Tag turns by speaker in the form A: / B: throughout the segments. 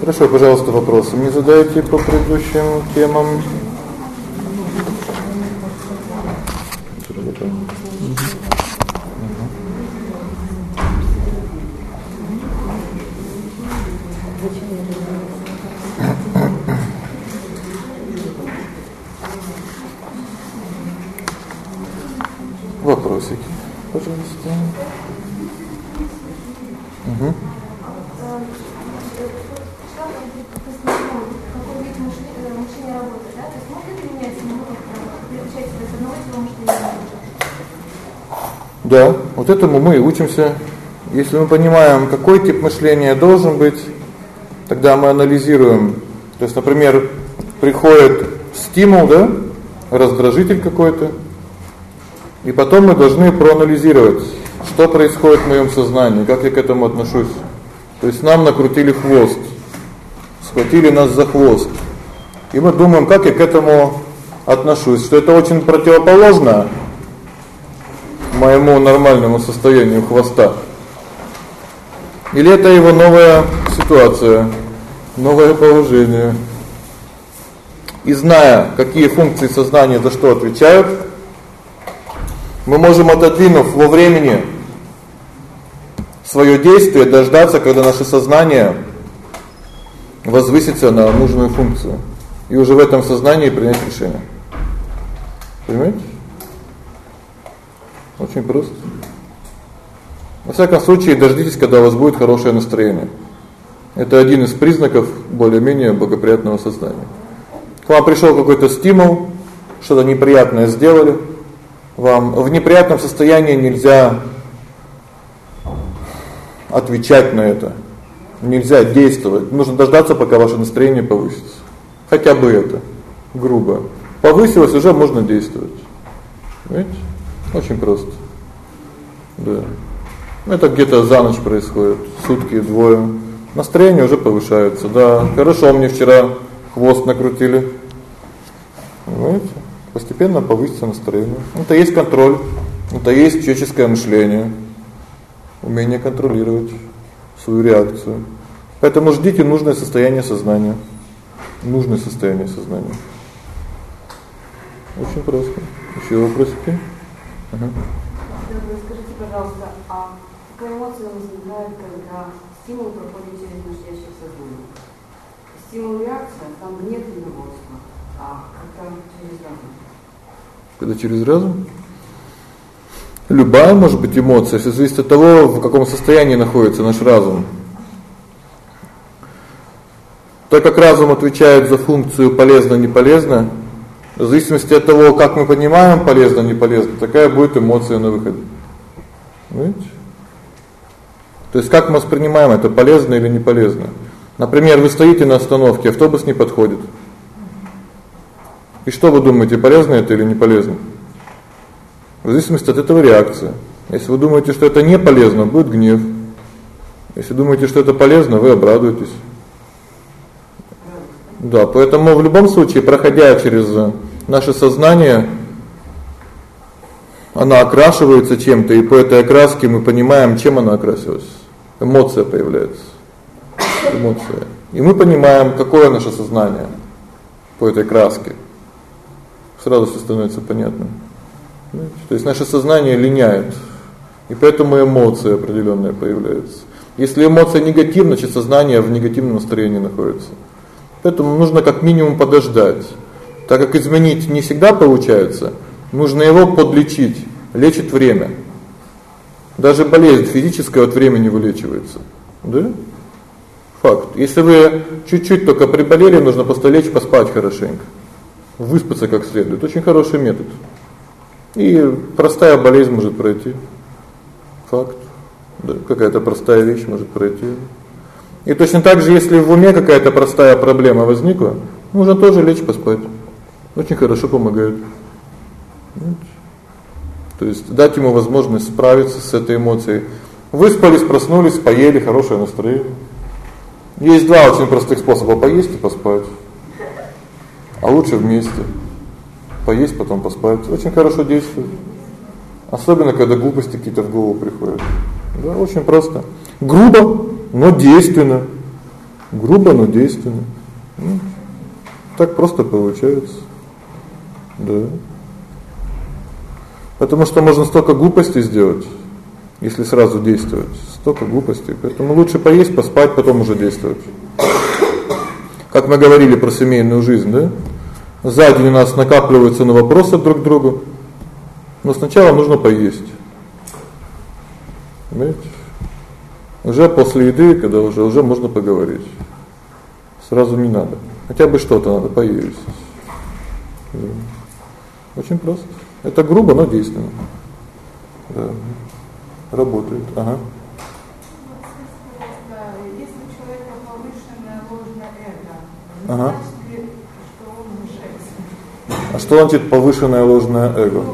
A: Хорошо, пожалуйста, вопросы мне задайте по предыдущим темам. Вопросики, пожалуйста. Угу. Да, вот этому мы и учимся. Если мы понимаем, какой тип мышления должен быть, тогда мы анализируем. То есть, например, приходит стимул, да? Раздражитель какой-то. И потом мы должны проанализировать, что происходит в моем сознании, как я к этому отношусь. То есть нам накрутили хвост. Схватили нас за хвост. И мы думаем, как я к этому отношусь, что это очень противоположно моему нормальному состоянию хвоста. Или это его новая ситуация, новое положение. И зная, какие функции сознания за что отвечают, мы можем отодвинув во времени своё действие, дождаться, когда наше сознание возвысится на нужную функцию. И уже в этом сознании принять решение. Понимаете? Очень просто. Во всяком случае, дождитесь, когда у вас будет хорошее настроение. Это один из признаков более-менее благоприятного сознания. К вам пришёл какой-то стимул, что-то неприятное сделали. Вам в неприятном состоянии нельзя отвечать на это. Нельзя действовать. Нужно дождаться, пока ваше настроение повысится. Хотя бы это грубо. Повысилось, уже можно действовать. Видите? Очень просто. Да. Это где-то за ночь происходит, сутки, двое. Настроение уже повышается. Да, хорошо, мне вчера хвост накрутили. Видите? Постепенно повысится настроение. Это есть контроль. Это есть человеческое мышление. Умение контролировать свою реакцию. Поэтому ждите нужное состояние сознания. Нужное состояние сознания. Очень просто. Ещё вопросики?
B: Ага. Скажите, пожалуйста, а какая эмоция возникает, когда стимул проходит через настоящее сознание? Стимул реакция, там нет недовольства, а как-то через разум.
A: Когда через разум? Любая может быть эмоция, всё зависит от того, в каком состоянии находится наш разум. Так как разум отвечает за функцию полезно-неполезно, в зависимости от того, как мы понимаем полезно не полезно, такая будет эмоция на выходе. Видите? То есть как мы воспринимаем это полезно или не полезно. Например, вы стоите на остановке, автобус не подходит. И что вы думаете, полезно это или не полезно? В зависимости от этого реакция. Если вы думаете, что это не полезно, будет гнев. Если думаете, что это полезно, вы обрадуетесь. Да, поэтому в любом случае, проходя через наше сознание она окрашивается чем-то, и по этой окраске мы понимаем, чем она окрасилась. Эмоция появляется. Эмоция. И мы понимаем, какое наше сознание по этой краске. Сразу всё становится понятно. То есть наше сознание линяет. И поэтому эмоция определённая появляется. Если эмоция негативна, значит сознание в негативном настроении находится. Поэтому нужно как минимум подождать. Так как изменить не всегда получается, нужно его подлечить. Лечит время. Даже болезнь физическая от времени вылечивается. Да? Факт. Если вы чуть-чуть только приболели, нужно просто поспать хорошенько. Выспаться как следует. Очень хороший метод. И простая болезнь может пройти. Факт. Да, какая-то простая вещь может пройти. И точно так же, если в уме какая-то простая проблема возникла, нужно тоже лечь поспать очень хорошо помогают. То есть дать ему возможность справиться с этой эмоцией. Выспались, проснулись, поели, хорошее настроение. Есть два очень простых способа поесть и поспать. А лучше вместе. Поесть, потом поспать. Очень хорошо действует. Особенно когда глупости какие-то в голову приходят. Да, очень просто. Грубо, но действенно. Грубо, но действенно. Ну, так просто получается. Да. Потому что можно столько глупостей сделать, если сразу действовать. Столько глупостей. Поэтому лучше поесть, поспать, потом уже действовать. Как мы говорили про семейную жизнь, да? За день у нас накапливаются на вопросы друг к другу. Но сначала нужно поесть. Понимаете? Уже после еды, когда уже уже можно поговорить. Сразу не надо. Хотя бы что-то надо поесть. Очень просто. Это грубо, но действенно. Да. Работает. Ага. Ага. А что значит повышенное ложное эго?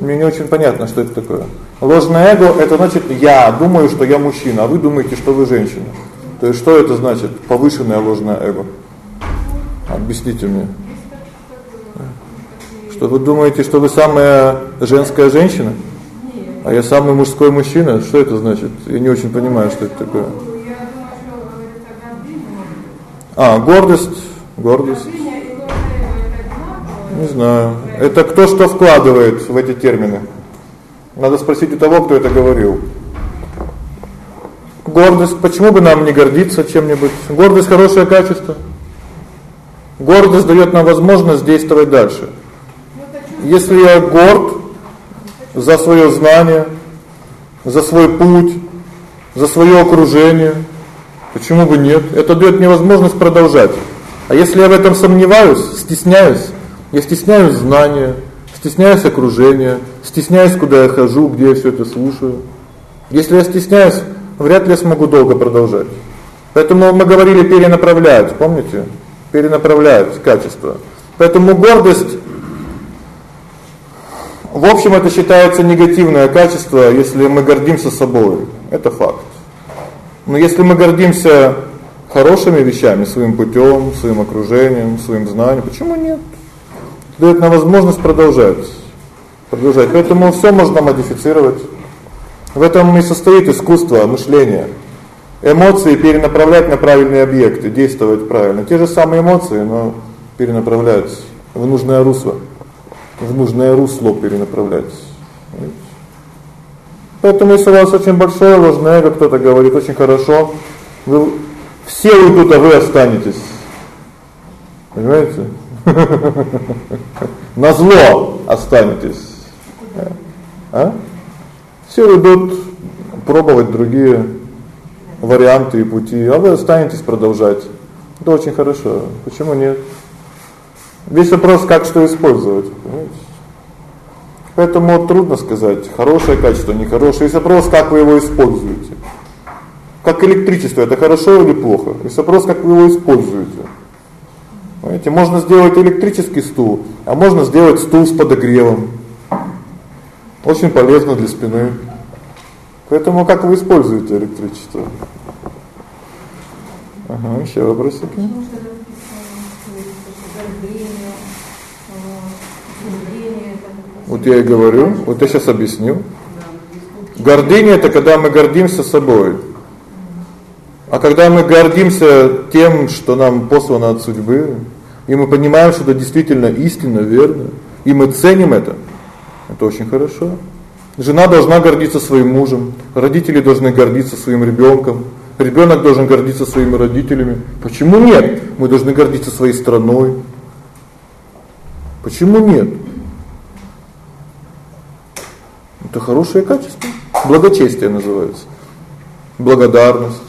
A: Мне не очень понятно, что это такое. Ложное эго это значит я думаю, что я мужчина, а вы думаете, что вы женщина. То есть что это значит повышенное ложное эго? Объясните мне. Что вы думаете, что вы самая женская женщина? А я самый мужской мужчина? Что это значит? Я не очень понимаю, что это такое. А, гордость, гордость. Не знаю. Это кто что вкладывает в эти термины? Надо спросить у того, кто это говорил. Гордость, почему бы нам не гордиться чем-нибудь? Гордость хорошее качество. Гордость даёт нам возможность действовать дальше. Если я горд за своё знание, за свой путь, за своё окружение, почему бы нет? Это даёт мне возможность продолжать. А если я в этом сомневаюсь, стесняюсь, я стесняюсь знания, стесняюсь окружения, стесняюсь, куда я хожу, где я всё это слушаю. Если я стесняюсь, вряд ли я смогу долго продолжать. Поэтому мы говорили перенаправлять, помните? Перенаправлять качество. Поэтому гордость в общем это считается негативное качество, если мы гордимся собой. Это факт. Но если мы гордимся хорошими вещами, своим путём, своим окружением, своим знанием, почему нет? Даёт нам возможность продолжать. Продолжать. Поэтому всё можно модифицировать. В этом и состоит искусство мышления. Эмоции перенаправлять на правильные объекты, действовать правильно. Те же самые эмоции, но перенаправлять в нужное русло. В нужное русло перенаправлять. Поэтому если у вас очень большое ложное эго, кто-то говорит очень хорошо, вы все уйдут, а вы останетесь. Понимаете? На зло останетесь. А? Все идут пробовать другие варианты и пути, а вы останетесь продолжать. Это очень хорошо. Почему нет? Весь вопрос как что использовать, понимаете? Поэтому трудно сказать, хорошее качество, нехорошее. Весь вопрос как вы его используете. Как электричество это хорошо или плохо? Весь вопрос как вы его используете. Понимаете, можно сделать электрический стул, а можно сделать стул с подогревом. Очень полезно для спины. Поэтому как вы используете электричество? Ага, ещё вопросики? Вот я и говорю, вот я сейчас объясню. Гордыня это когда мы гордимся собой. А когда мы гордимся тем, что нам послано от судьбы, и мы понимаем, что это действительно истинно, верно, и мы ценим это, это очень хорошо. Жена должна гордиться своим мужем, родители должны гордиться своим ребёнком, ребёнок должен гордиться своими родителями. Почему нет? Мы должны гордиться своей страной. Почему нет? Это хорошее качество. Благочестие называется. Благодарность.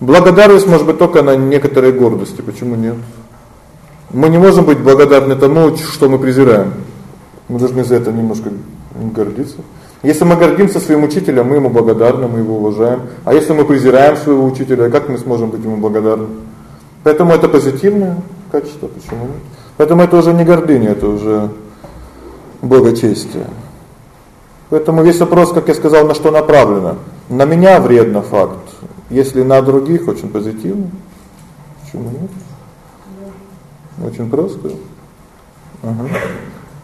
A: Благодарность может быть только на некоторой гордости. Почему нет? Мы не можем быть благодарны тому, что мы презираем. Мы должны за это немножко гордиться. Если мы гордимся своим учителем, мы ему благодарны, мы его уважаем. А если мы презираем своего учителя, как мы сможем быть ему благодарны? Поэтому это позитивное качество, почему? Поэтому это уже не гордыня, это уже благочестие. Поэтому весь вопрос, как я сказал, на что направлено. На меня вредно факт. Если на других очень позитивно. Почему нет? Очень просто.
C: Ага.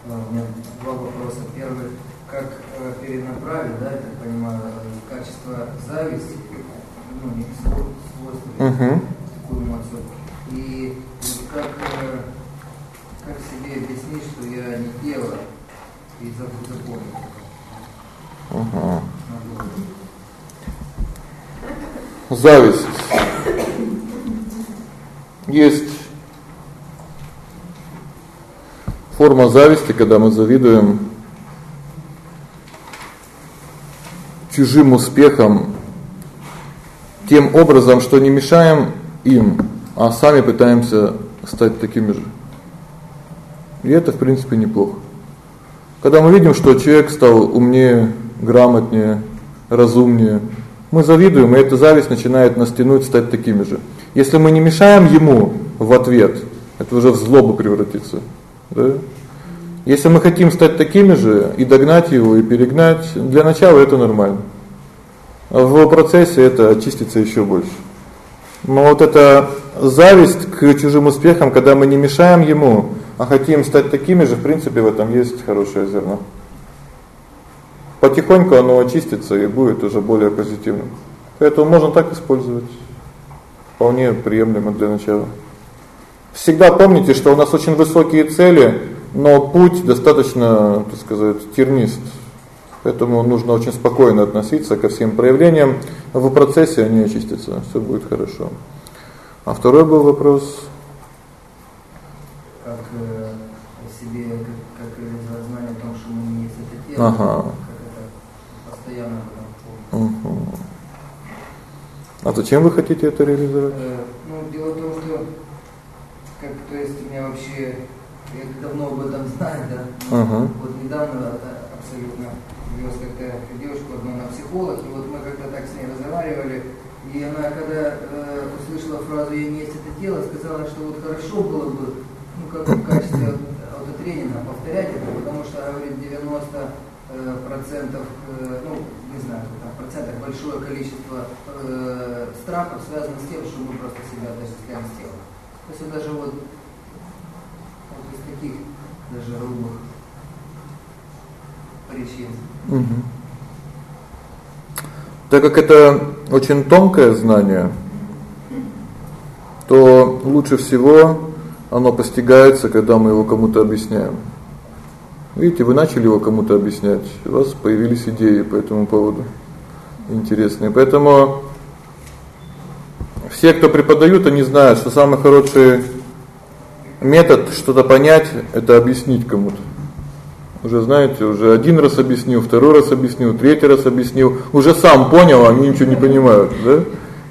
C: У меня два вопроса. Первый, как э, перенаправить, да, я так понимаю, качество зависти, ну, не свойства, угу. такую эмоцию. И как, э, как себе объяснить, что я не делаю и запомнил.
A: Угу. Зависть. Есть форма зависти, когда мы завидуем чужим успехам тем образом, что не мешаем им, а сами пытаемся стать такими же. И это, в принципе, неплохо. Когда мы видим, что человек стал умнее, грамотнее, разумнее, мы завидуем, и эта зависть начинает нас тянуть стать такими же. Если мы не мешаем ему в ответ, это уже в злобу превратится. Да? Если мы хотим стать такими же и догнать его и перегнать, для начала это нормально. В процессе это очистится еще больше. Но вот эта зависть к чужим успехам, когда мы не мешаем ему, а хотим стать такими же, в принципе, в этом есть хорошее зерно. Потихоньку оно очистится и будет уже более позитивным. Поэтому можно так использовать. Вполне приемлемо для начала. Всегда помните, что у нас очень высокие цели, но путь достаточно, так сказать, тернист. Поэтому нужно очень спокойно относиться ко всем проявлениям. В процессе они очистятся, все будет хорошо. А второй был вопрос
C: как э, себе как, как знание о том, что мы не есть это тело.
A: Ага.
C: Как это постоянно
A: угу. А зачем вы хотите это реализовать?
C: Э, ну, дело в том, что то есть у меня вообще я давно об этом знаю, да.
A: Uh-huh.
C: Вот недавно абсолютно вез как-то девушку одну на психолог, и вот мы как-то так с ней разговаривали, и она, когда э, услышала фразу «я не есть это тело», сказала, что вот хорошо было бы, ну, как в качестве аутотренинга повторять это, потому что, говорит, 90 э, процентов, э, ну, не знаю, там, процентах большое количество э, страхов связано с тем, что мы просто себя отождествляем с телом. То есть даже вот из таких даже грубых причин.
A: Угу. Так как это очень тонкое знание, то лучше всего оно постигается, когда мы его кому-то объясняем. Видите, вы начали его кому-то объяснять, у вас появились идеи по этому поводу интересные. Поэтому все, кто преподают, они знают, что самый хороший метод что-то понять это объяснить кому-то. Уже знаете, уже один раз объяснил, второй раз объяснил, третий раз объяснил, уже сам понял, а они ничего не понимают, да?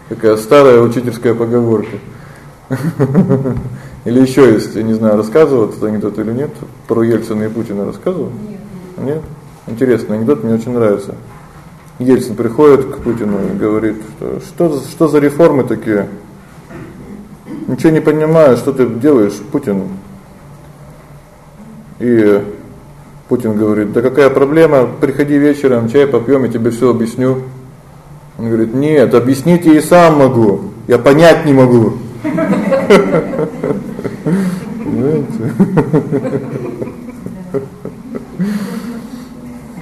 A: Такая старая учительская поговорка. Или еще есть, я не знаю, рассказывал этот анекдот или нет, про Ельцина и Путина рассказывал? Нет. Нет? Интересный анекдот, мне очень нравится. Ельцин приходит к Путину и говорит, что что, что за реформы такие? Ничего не понимаю, что ты делаешь, Путин. И Путин говорит: "Да какая проблема? Приходи вечером, чай попьем, я тебе все объясню". Он говорит: "Нет, объяснить я и сам могу. Я понять не могу".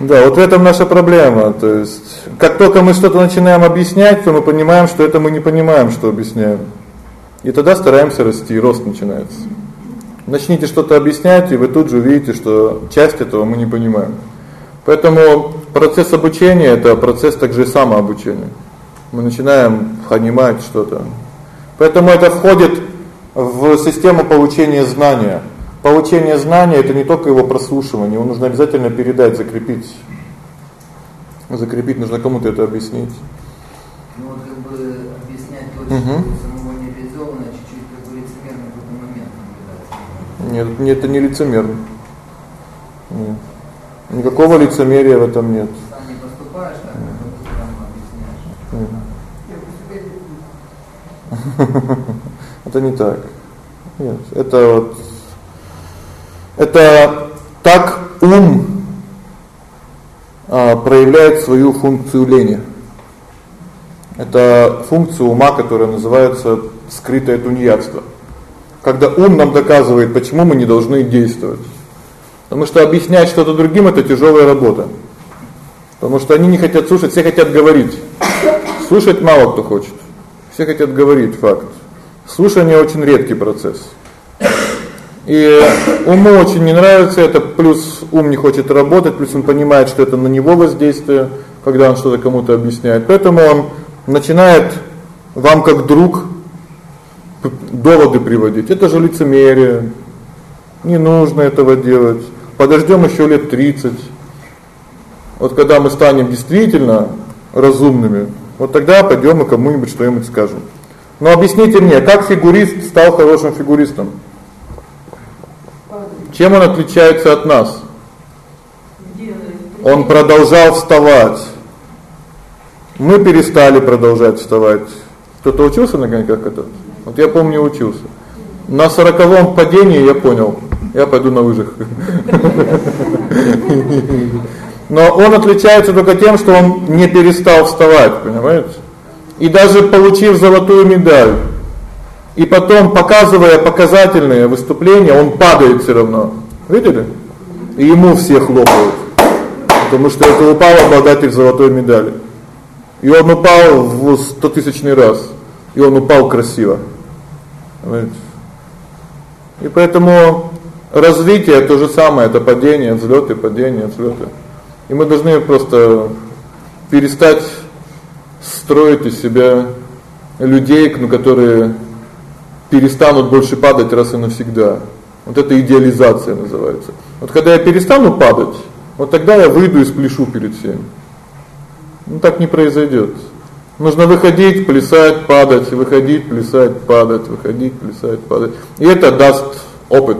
A: Да, вот в этом наша проблема. То есть, как только мы что-то начинаем объяснять, то мы понимаем, что это мы не понимаем, что объясняем. И тогда стараемся расти, рост начинается. Начните что-то объяснять, и вы тут же увидите, что часть этого мы не понимаем. Поэтому процесс обучения это процесс также и самообучения. Мы начинаем понимать что-то. Поэтому это входит в систему получения знания. Получение знания это не только его прослушивание, его нужно обязательно передать, закрепить. Закрепить нужно кому-то это объяснить.
C: Ну вот как бы объяснять то, угу.
A: Нет, нет, это не лицемерно. Нет. Никакого лицемерия в этом нет.
C: Сам не поступаешь так,
A: как объясняешь. Это не так. Нет, это вот это так ум а, проявляет свою функцию лени. Это функция ума, которая называется скрытое тунеядство. Когда ум нам доказывает, почему мы не должны действовать. Потому что объяснять что-то другим это тяжелая работа. Потому что они не хотят слушать, все хотят говорить. Слушать мало кто хочет. Все хотят говорить факт. Слушание очень редкий процесс. И уму очень не нравится это, плюс ум не хочет работать, плюс он понимает, что это на него воздействие, когда он что-то кому-то объясняет. Поэтому он начинает вам как друг доводы приводить. Это же лицемерие. Не нужно этого делать. Подождем еще лет 30. Вот когда мы станем действительно разумными, вот тогда пойдем и кому-нибудь что-нибудь скажем. Но объясните мне, как фигурист стал хорошим фигуристом? Чем он отличается от нас? Он продолжал вставать. Мы перестали продолжать вставать. Кто-то учился на коньках кататься? Вот я помню, учился. На сороковом падении я понял, я пойду на лыжах. Но он отличается только тем, что он не перестал вставать, понимаете? И даже получив золотую медаль, и потом показывая показательные выступления, он падает все равно. Видели? И ему все хлопают. Потому что это упал обладатель золотой медали. И он упал в стотысячный раз. И он упал красиво. И поэтому развитие то же самое, это падение, взлёты, падение, взлёты. И мы должны просто перестать строить из себя людей, ну, которые перестанут больше падать раз и навсегда. Вот это идеализация называется. Вот когда я перестану падать, вот тогда я выйду и спляшу перед всеми. Ну так не произойдет. Нужно выходить, плясать, падать, выходить, плясать, падать, выходить, плясать, падать. И это даст опыт.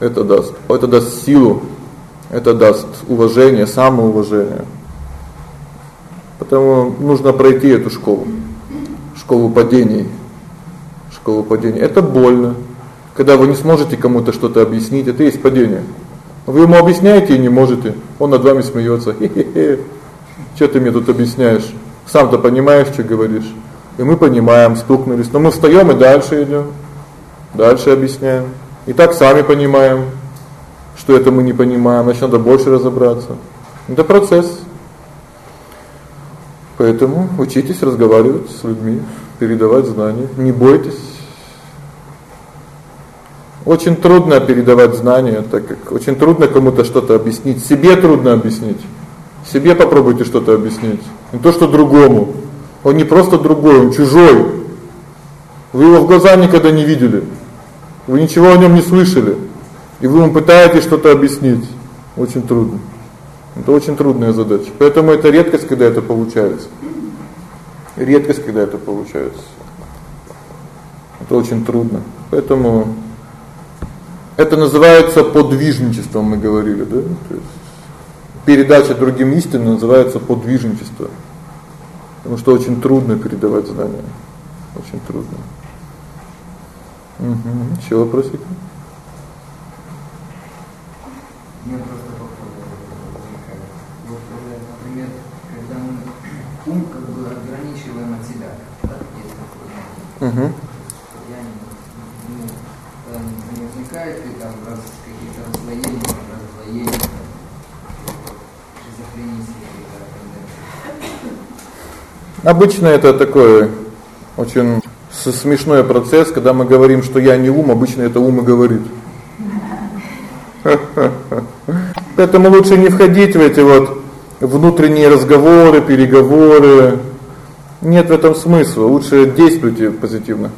A: Это даст. Это даст силу это даст уважение, самоуважение. Потому нужно пройти эту школу. Школу падений. Школу падений. Это больно. Когда вы не сможете кому-то что-то объяснить, это есть падение. Вы ему объясняете и не можете. Он над вами смеется. Хе-хе-хе. Что ты мне тут объясняешь? Сам-то понимаешь, что говоришь. И мы понимаем, стукнулись. Но мы встаём и дальше идём. Дальше объясняем. И так сами понимаем что это мы не понимаем, значит надо больше разобраться. Это процесс. Поэтому учитесь разговаривать с людьми, передавать знания, не бойтесь. Очень трудно передавать знания, так как очень трудно кому-то что-то объяснить, себе трудно объяснить. Себе попробуйте что-то объяснить, не то что другому. Он не просто другой, он чужой. Вы его в глаза никогда не видели. Вы ничего о нем не слышали и вы ему пытаетесь что-то объяснить. Очень трудно. Это очень трудная задача. Поэтому это редкость, когда это получается. Редкость, когда это получается. Это очень трудно. Поэтому это называется подвижничеством, мы говорили, да? То есть передача другим истины называется подвижничество. Потому что очень трудно передавать знания. Очень трудно. Угу. Ещё вопросики?
C: Мне просто возникает. Вот, например, когда мы ум как бы ограничиваем от себя, да, есть такое.
A: Угу.
C: Я не, ну, не возникает ли там раз какие-то расслоения, расслоения, шизофренические какие-то
A: Обычно это такой очень смешной процесс, когда мы говорим, что я не ум, обычно это ум и говорит. Поэтому лучше не входить в эти вот внутренние разговоры, переговоры. Нет в этом смысла. Лучше действуйте позитивно.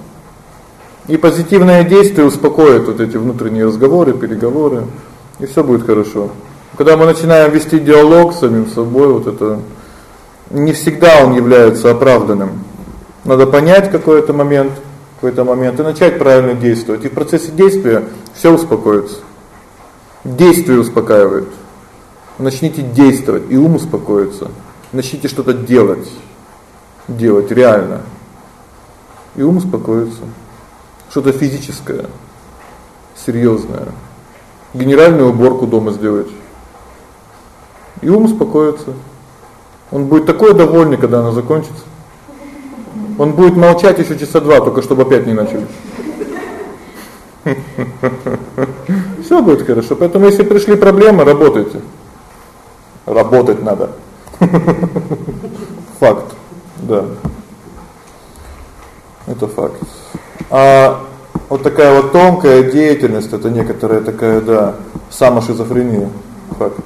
A: И позитивное действие успокоит вот эти внутренние разговоры, переговоры, и всё будет хорошо. Когда мы начинаем вести диалог с самим собой, вот это не всегда он является оправданным. Надо понять какой-то момент, какой-то момент и начать правильно действовать. И в процессе действия всё успокоится. Действие успокаивает. Начните действовать, и ум успокоится. Начните что-то делать. Делать реально. И ум успокоится. Что-то физическое, серьёзное. Генеральную уборку дома сделать. И ум успокоится. Он будет такой довольный, когда она закончится. Он будет молчать ещё часа два, только чтобы опять не начали. Всё будет хорошо. Поэтому если пришли проблемы, работайте. Работать надо. Факт. Да. Это факт. А вот такая вот тонкая деятельность это некоторая такая, да, самошизофрения. Факт.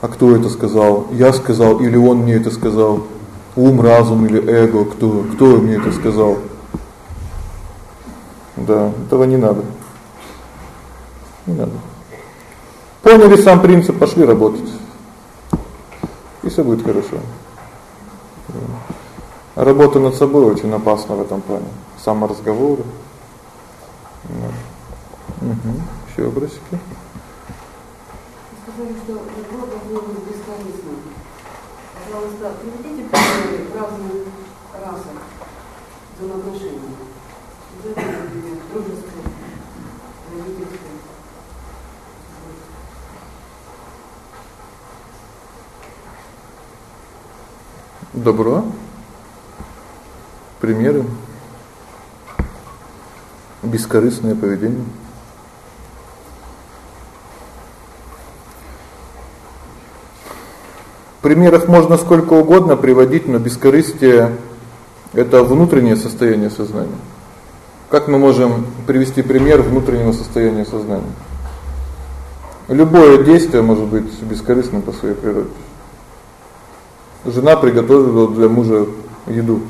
A: А кто это сказал? Я сказал или он мне это сказал? Ум, разум или эго? Кто? Кто мне это сказал? Да, этого не надо. Не надо. Поняли сам принцип, пошли работать. И всё будет хорошо. Работа над собой очень опасна в этом плане. Саморазговоры. Да. Угу. Ещё вопросики?
B: Сказали, что любовь должна быть бесконечной. Пожалуйста, приведите примеры разных расах взаимоотношений. Например, дружеской, родительской.
A: Добро. Примеры. Бескорыстное поведение. Примеров можно сколько угодно приводить, но бескорыстие это внутреннее состояние сознания. Как мы можем привести пример внутреннего состояния сознания? Любое действие может быть бескорыстным по своей природе. Жена приготовила для мужа еду.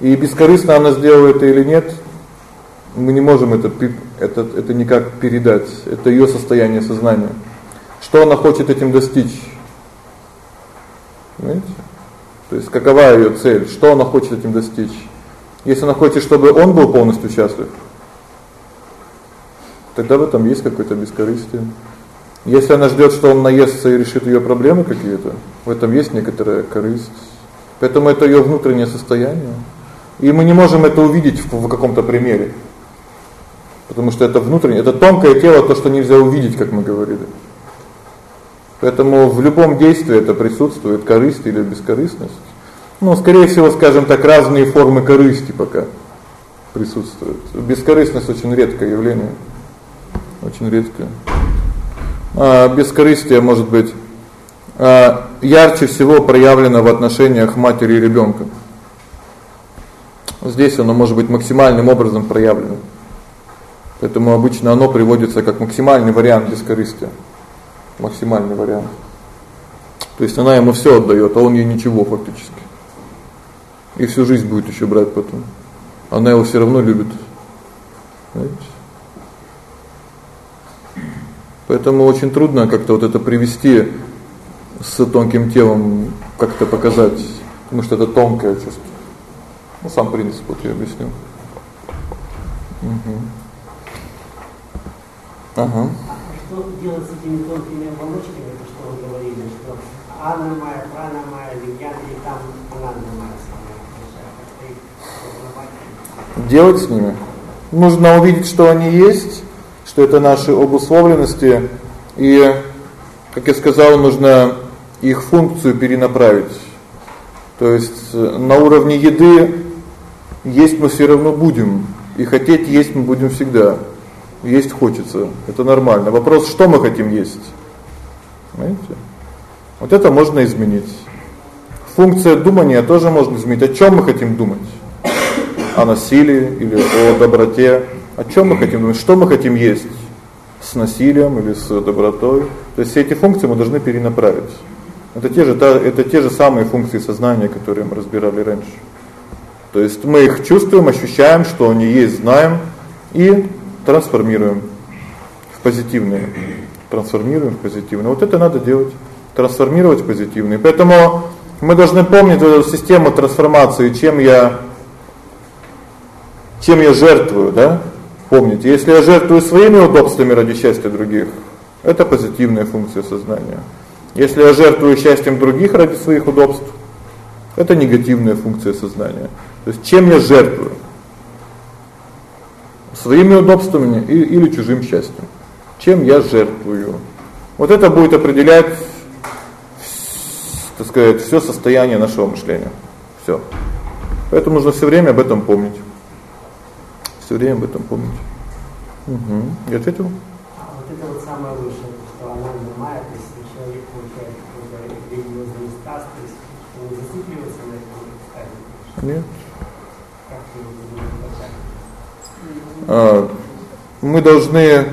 A: И бескорыстно она сделала это или нет, мы не можем это это это никак передать. Это её состояние сознания. Что она хочет этим достичь? Понимаете? То есть какова её цель? Что она хочет этим достичь? Если она хочет, чтобы он был полностью счастлив, тогда в этом есть какое-то бескорыстие. Если она ждёт, что он наестся и решит её проблемы какие-то, в этом есть некоторая корысть. Поэтому это её внутреннее состояние. И мы не можем это увидеть в, в каком-то примере. Потому что это внутреннее, это тонкое тело, то, что нельзя увидеть, как мы говорили. Поэтому в любом действии это присутствует корысть или бескорыстность. Ну, скорее всего, скажем так, разные формы корысти пока присутствуют. Бескорыстность очень редкое явление. Очень редкое. А бескорыстие может быть а ярче всего проявлено в отношениях матери и ребёнка. Здесь оно может быть максимальным образом проявлено. Поэтому обычно оно приводится как максимальный вариант бескорыстия. Максимальный вариант. То есть она ему всё отдаёт, а он ей ничего фактически. И всю жизнь будет ещё брать потом. Она его всё равно любит. Знаете? Поэтому очень трудно как-то вот это привести с тонким телом, как-то показать, потому что это тонкое чувство. Ну сам принцип вот я объясню. Угу. Ага.
D: Что делать с этими тонкими оболочками, это что вы говорили, что Анна моя, Прана моя, Виньян и там Ананда моя самая
A: Делать с ними? Нужно увидеть, что они есть что это наши обусловленности, и, как я сказал, нужно их функцию перенаправить. То есть э, на уровне еды есть мы все равно будем, и хотеть есть мы будем всегда. Есть хочется. Это нормально. Вопрос, что мы хотим есть? Понимаете? Вот это можно изменить. Функция думания тоже можно изменить. О чём мы хотим думать? О насилии или о доброте? О чем мы хотим думать? Что мы хотим есть? С насилием или с добротой? То есть все эти функции мы должны перенаправить. Это те же это те же самые функции сознания, которые мы разбирали раньше. То есть мы их чувствуем, ощущаем, что они есть, знаем и трансформируем в позитивные. Трансформируем в позитивные. Вот это надо делать, трансформировать в позитивные. Поэтому мы должны помнить эту систему трансформации, чем я чем я жертвую, да? Помните, если я жертвую своими удобствами ради счастья других, это позитивная функция сознания. Если я жертвую счастьем других ради своих удобств, это негативная функция сознания. То есть чем я жертвую? Своими удобствами или чужим счастьем? Чем я жертвую? Вот это будет определять так сказать, всё состояние нашего мышления. Всё. Поэтому нужно всё время об этом помнить. Всё время об этом помнить. Угу. Я ответил?
D: А вот это вот самое высшее, что она то есть человек получает какой-то религиозный страст, то есть не зацикливается на этом.
A: Нет.
D: Как ты его
A: А, мы должны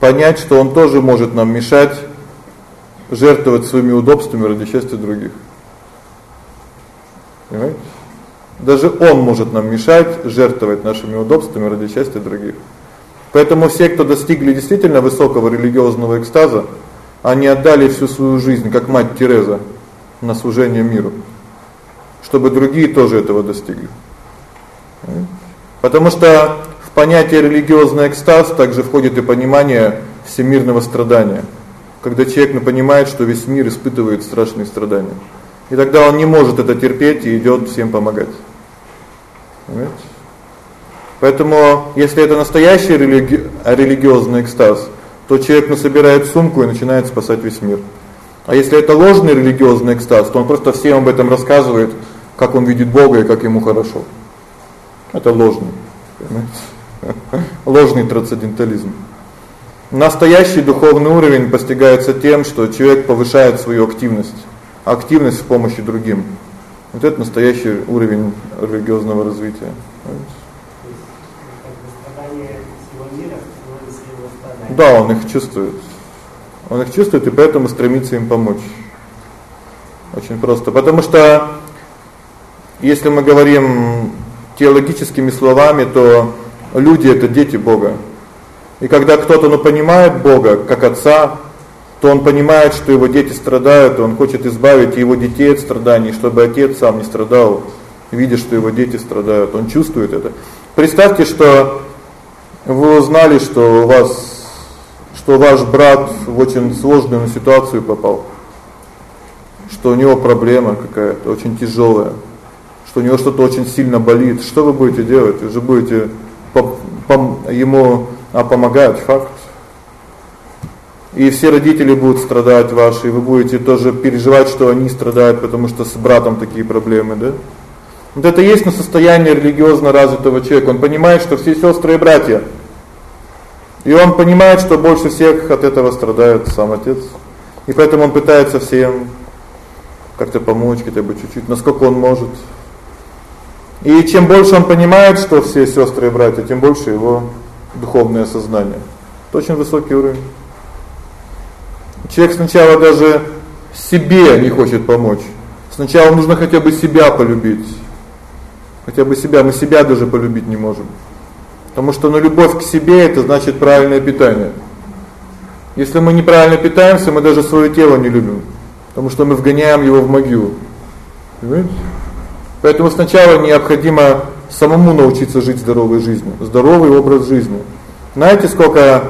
A: понять, что он тоже может нам мешать жертвовать своими удобствами ради счастья других. Понимаете? Даже он может нам мешать жертвовать нашими удобствами ради счастья других. Поэтому все, кто достигли действительно высокого религиозного экстаза, они отдали всю свою жизнь, как мать Тереза, на служение миру, чтобы другие тоже этого достигли. Потому что понятие религиозный экстаз также входит и понимание всемирного страдания. Когда человек понимает, что весь мир испытывает страшные страдания. И тогда он не может это терпеть и идёт всем помогать. Понимаете? Поэтому, если это настоящий религи... религиозный экстаз, то человек насобирает сумку и начинает спасать весь мир. А если это ложный религиозный экстаз, то он просто всем об этом рассказывает, как он видит Бога и как ему хорошо. Это ложный, понимаете? Ложный трансцендентализм. Настоящий духовный уровень постигается тем, что человек повышает свою активность, активность в помощи другим. Вот это настоящий уровень религиозного развития. Да, он их чувствует. Он их чувствует и поэтому стремится им помочь. Очень просто, потому что если мы говорим теологическими словами, то люди это дети Бога. И когда кто-то ну понимает Бога как отца, то он понимает, что его дети страдают, и он хочет избавить его детей от страданий, чтобы отец сам не страдал, видя, что его дети страдают. Он чувствует это. Представьте, что вы узнали, что у вас что ваш брат в очень сложную ситуацию попал. Что у него проблема какая-то очень тяжелая, что у него что-то очень сильно болит. Что вы будете делать? Вы же будете ему а помогать, факт. И все родители будут страдать ваши, и вы будете тоже переживать, что они страдают, потому что с братом такие проблемы, да? Вот это есть на состояние религиозно развитого человека. Он понимает, что все сестры и братья и он понимает, что больше всех от этого страдает сам отец. И поэтому он пытается всем как-то помочь, хотя бы чуть-чуть, насколько он может. И чем больше он понимает, что все сестры и братья, тем больше его духовное сознание. Это очень высокий уровень. Человек сначала даже себе не хочет помочь. Сначала нужно хотя бы себя полюбить. Хотя бы себя, мы себя даже полюбить не можем. Потому что ну любовь к себе это значит правильное питание. Если мы неправильно питаемся, мы даже свое тело не любим, потому что мы вгоняем его в могилу. Понимаете? Поэтому сначала необходимо самому научиться жить здоровой жизнью, здоровый образ жизни. Знаете, сколько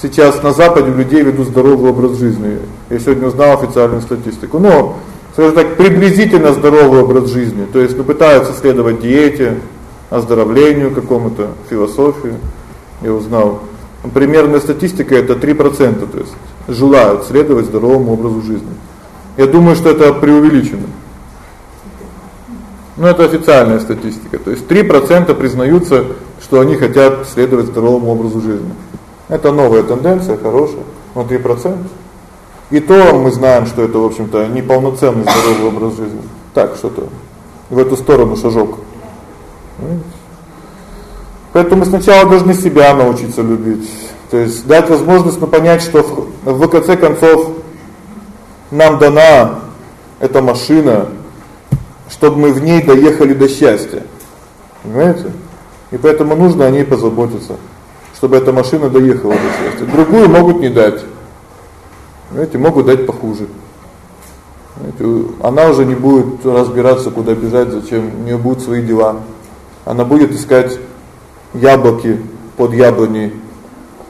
A: сейчас на западе людей ведут здоровый образ жизни? Я сегодня узнал официальную статистику. Ну, скажем так, приблизительно здоровый образ жизни. То есть, ну пытаются следовать диете, оздоровлению какому-то, философии. Я узнал. Примерная статистика это 3%, то есть желают следовать здоровому образу жизни. Я думаю, что это преувеличено. Но это официальная статистика. То есть 3% признаются, что они хотят следовать здоровому образу жизни. Это новая тенденция, хорошая, но 3%. И то мы знаем, что это, в общем-то, неполноценный здоровый образ жизни. Так, что-то в эту сторону шажок. Поэтому сначала должны себя научиться любить. То есть дать возможность ну понять, что в конце концов нам дана эта машина, чтобы мы в ней доехали до счастья. Понимаете? И поэтому нужно о ней позаботиться, чтобы эта машина доехала до счастья. Другую могут не дать. Знаете, могут дать похуже. Знаете, она уже не будет разбираться, куда бежать, зачем, у неё будут свои дела она будет искать яблоки под яблоней,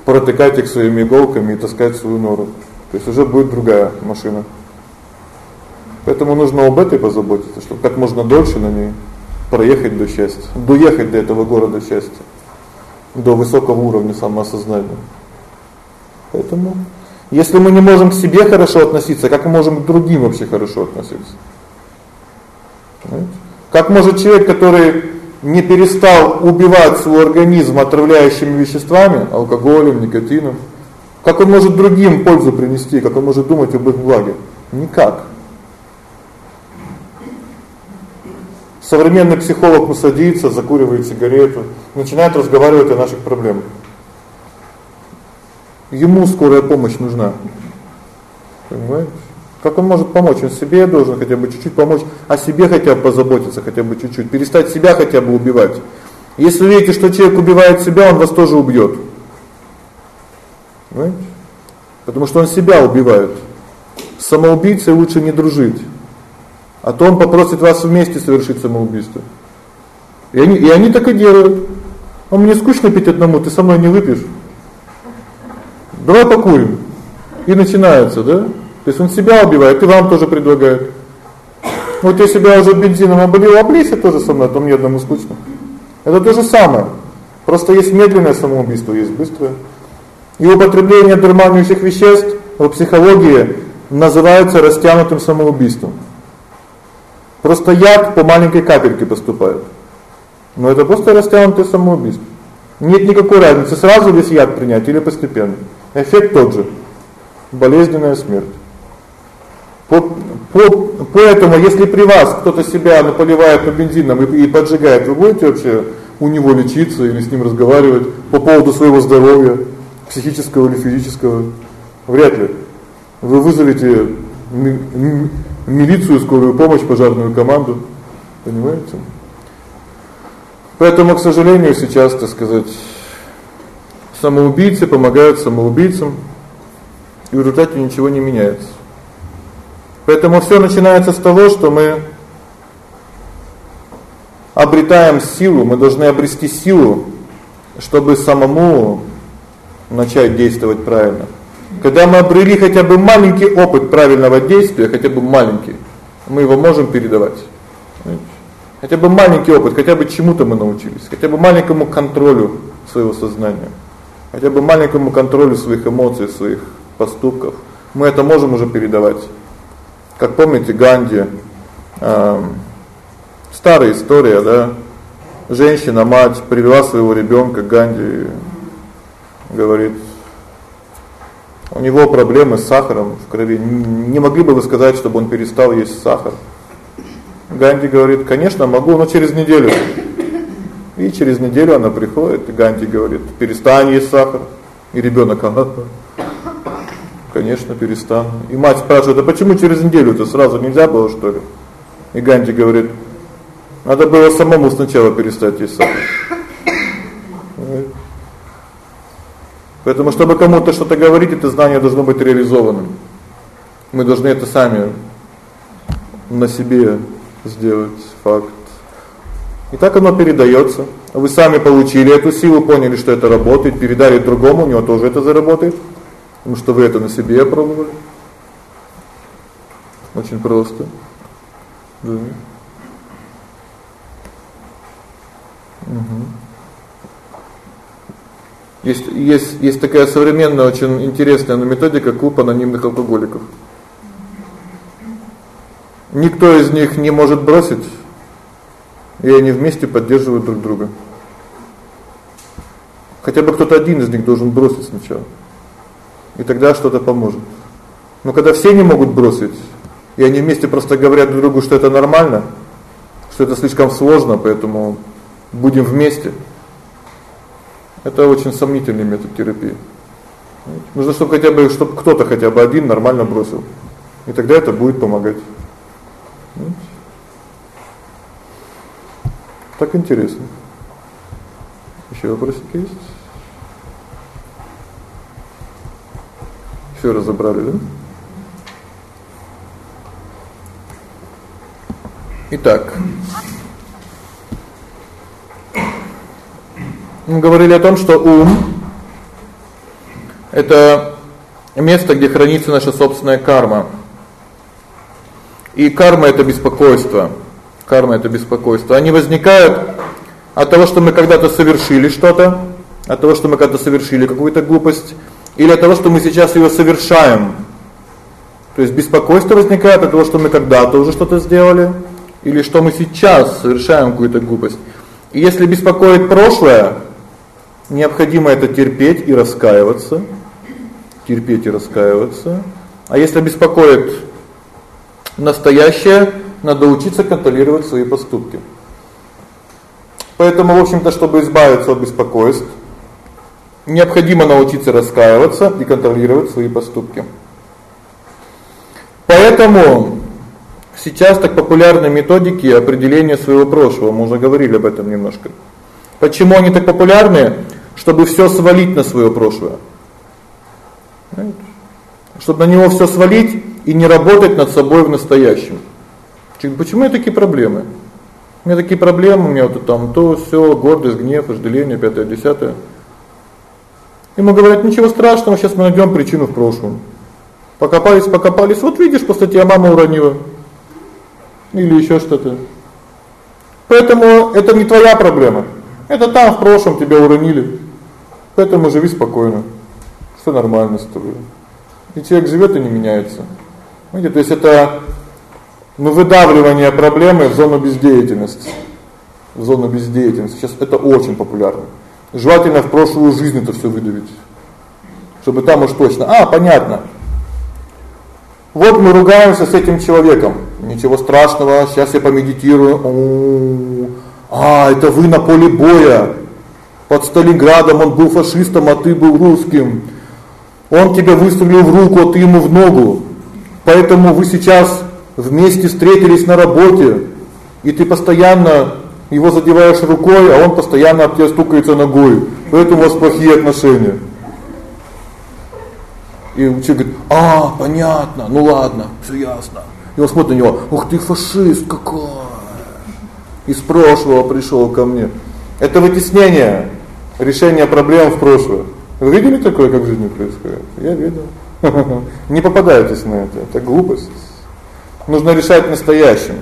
A: протыкать их своими иголками и таскать свою нору. То есть уже будет другая машина. Поэтому нужно об этой позаботиться, чтобы как можно дольше на ней проехать до счастья, доехать до этого города счастья, до высокого уровня самоосознания. Поэтому если мы не можем к себе хорошо относиться, как мы можем к другим вообще хорошо относиться? Понимаете? Как может человек, который не перестал убивать свой организм отравляющими веществами, алкоголем, никотином, как он может другим пользу принести, как он может думать об их благе? Никак. Современный психолог ну садится, закуривает сигарету, начинает разговаривать о наших проблемах. Ему скорая помощь нужна. Понимаете? Как он может помочь? Он себе должен хотя бы чуть-чуть помочь, о себе хотя бы позаботиться, хотя бы чуть-чуть, перестать себя хотя бы убивать. Если видите, что человек убивает себя, он вас тоже убьет. Понимаете? Потому что он себя убивает. С самоубийцей лучше не дружить. А то он попросит вас вместе совершить самоубийство. И они и они так и делают. А мне скучно пить одному, ты со мной не выпьешь. Давай покурим. И начинается, да? То есть он себя убивает, и вам тоже предлагает. Вот я себя уже бензином облил, облейся тоже со мной, а то мне одному скучно. Это то же самое. Просто есть медленное самоубийство, есть быстрое. И употребление дурманящих веществ в психологии называется растянутым самоубийством. Просто яд по маленькой капельке поступает. Но это просто растянутое самоубийство. Нет никакой разницы, сразу весь яд принять или постепенно. Эффект тот же. Болезненная смерть. По, по, поэтому если при вас кто-то себя наполивает по бензином и, и поджигает, вы будете вообще у него лечиться или с ним разговаривать по поводу своего здоровья, психического или физического? Вряд ли. Вы вызовете милицию, скорую помощь, пожарную команду. Понимаете? Поэтому, к сожалению, сейчас, так сказать, самоубийцы помогают самоубийцам, и в результате ничего не меняется. Поэтому все начинается с того, что мы обретаем силу, мы должны обрести силу, чтобы самому начать действовать правильно. Когда мы обрели хотя бы маленький опыт правильного действия, хотя бы маленький, мы его можем передавать. Хотя бы маленький опыт, хотя бы чему-то мы научились, хотя бы маленькому контролю своего сознания, хотя бы маленькому контролю своих эмоций, своих поступков. Мы это можем уже передавать. Как помните Ганди, э, старая история, да? Женщина, мать привела своего ребенка к Ганди, говорит: "У него проблемы с сахаром в крови. Не могли бы вы сказать, чтобы он перестал есть сахар?" Ганди говорит: "Конечно, могу, но через неделю". И через неделю она приходит, и Ганди говорит: "Перестань есть сахар". И ребенок: "Ага". Конечно, перестану. И мать спрашивает: "А почему через неделю-то сразу нельзя было, что ли?" И Ганди говорит: "Надо было самому сначала перестать есть сахар". Поэтому чтобы кому-то что-то говорить, это знание должно быть реализованным. Мы должны это сами на себе сделать факт. И так оно передаётся. Вы сами получили эту силу, поняли, что это работает, передали другому, у него тоже это заработает. Потому что вы это на себе опробовали. Очень просто. Да. Угу. Есть есть есть такая современная очень интересная методика клуб анонимных алкоголиков. Никто из них не может бросить, и они вместе поддерживают друг друга. Хотя бы кто-то один из них должен бросить сначала и тогда что-то поможет. Но когда все не могут бросить, и они вместе просто говорят друг другу, что это нормально, что это слишком сложно, поэтому будем вместе. Это очень сомнительный метод терапии. Нужно, чтобы хотя бы чтобы кто-то хотя бы один нормально бросил. И тогда это будет помогать. Так интересно. Ещё вопросы есть? Всё разобрали, да? Итак. Мы говорили о том, что ум это место, где хранится наша собственная карма. И карма это беспокойство. Карма это беспокойство. Они возникают от того, что мы когда-то совершили что-то, от того, что мы когда-то совершили какую-то глупость, или от того, что мы сейчас её совершаем. То есть беспокойство возникает от того, что мы когда-то уже что-то сделали, или что мы сейчас совершаем какую-то глупость. И если беспокоит прошлое, необходимо это терпеть и раскаиваться. Терпеть и раскаиваться. А если беспокоит настоящее, надо учиться контролировать свои поступки. Поэтому, в общем-то, чтобы избавиться от беспокойств, необходимо научиться раскаиваться и контролировать свои поступки. Поэтому сейчас так популярны методики определения своего прошлого. Мы уже говорили об этом немножко. Почему они так популярны? Чтобы всё свалить на своё прошлое. Чтобы на него всё свалить и не работать над собой в настоящем. Почему меня такие проблемы? У меня такие проблемы, у меня вот там то, всё, гордость, гнев, вожделение, пятое, десятое. Ему говорят: "Ничего страшного, сейчас мы найдём причину в прошлом". Покопались, покопались. Вот видишь, по статье мама уронила. Или ещё что-то. Поэтому это не твоя проблема. Это там в прошлом тебя уронили. Поэтому живи спокойно. Всё нормально с тобой. И человек живёт и не меняется. Видите, то есть это ну выдавливание проблемы в зону бездеятельности. В зону бездеятельности. Сейчас это очень популярно. Желательно в прошлую жизнь это всё выдавить. Чтобы там уж точно. А, понятно. Вот мы ругаемся с этим человеком. Ничего страшного, сейчас я помедитирую. А, это вы на поле боя. Под Сталинградом он был фашистом, а ты был русским. Он тебя выстрелил в руку, а ты ему в ногу. Поэтому вы сейчас вместе встретились на работе, и ты постоянно его задеваешь рукой, а он постоянно об тебя стукается ногой. Поэтому у вас плохие отношения. И учитель говорит: "А, понятно. Ну ладно, всё ясно". И он смотрит на него: "Ух ты, фашист какой! Из прошлого пришёл ко мне". Это вытеснение решения проблем в прошлое. Вы видели такое, как в жизни происходит? Я видел. Не попадайтесь на это. Это глупость. Нужно решать настоящим.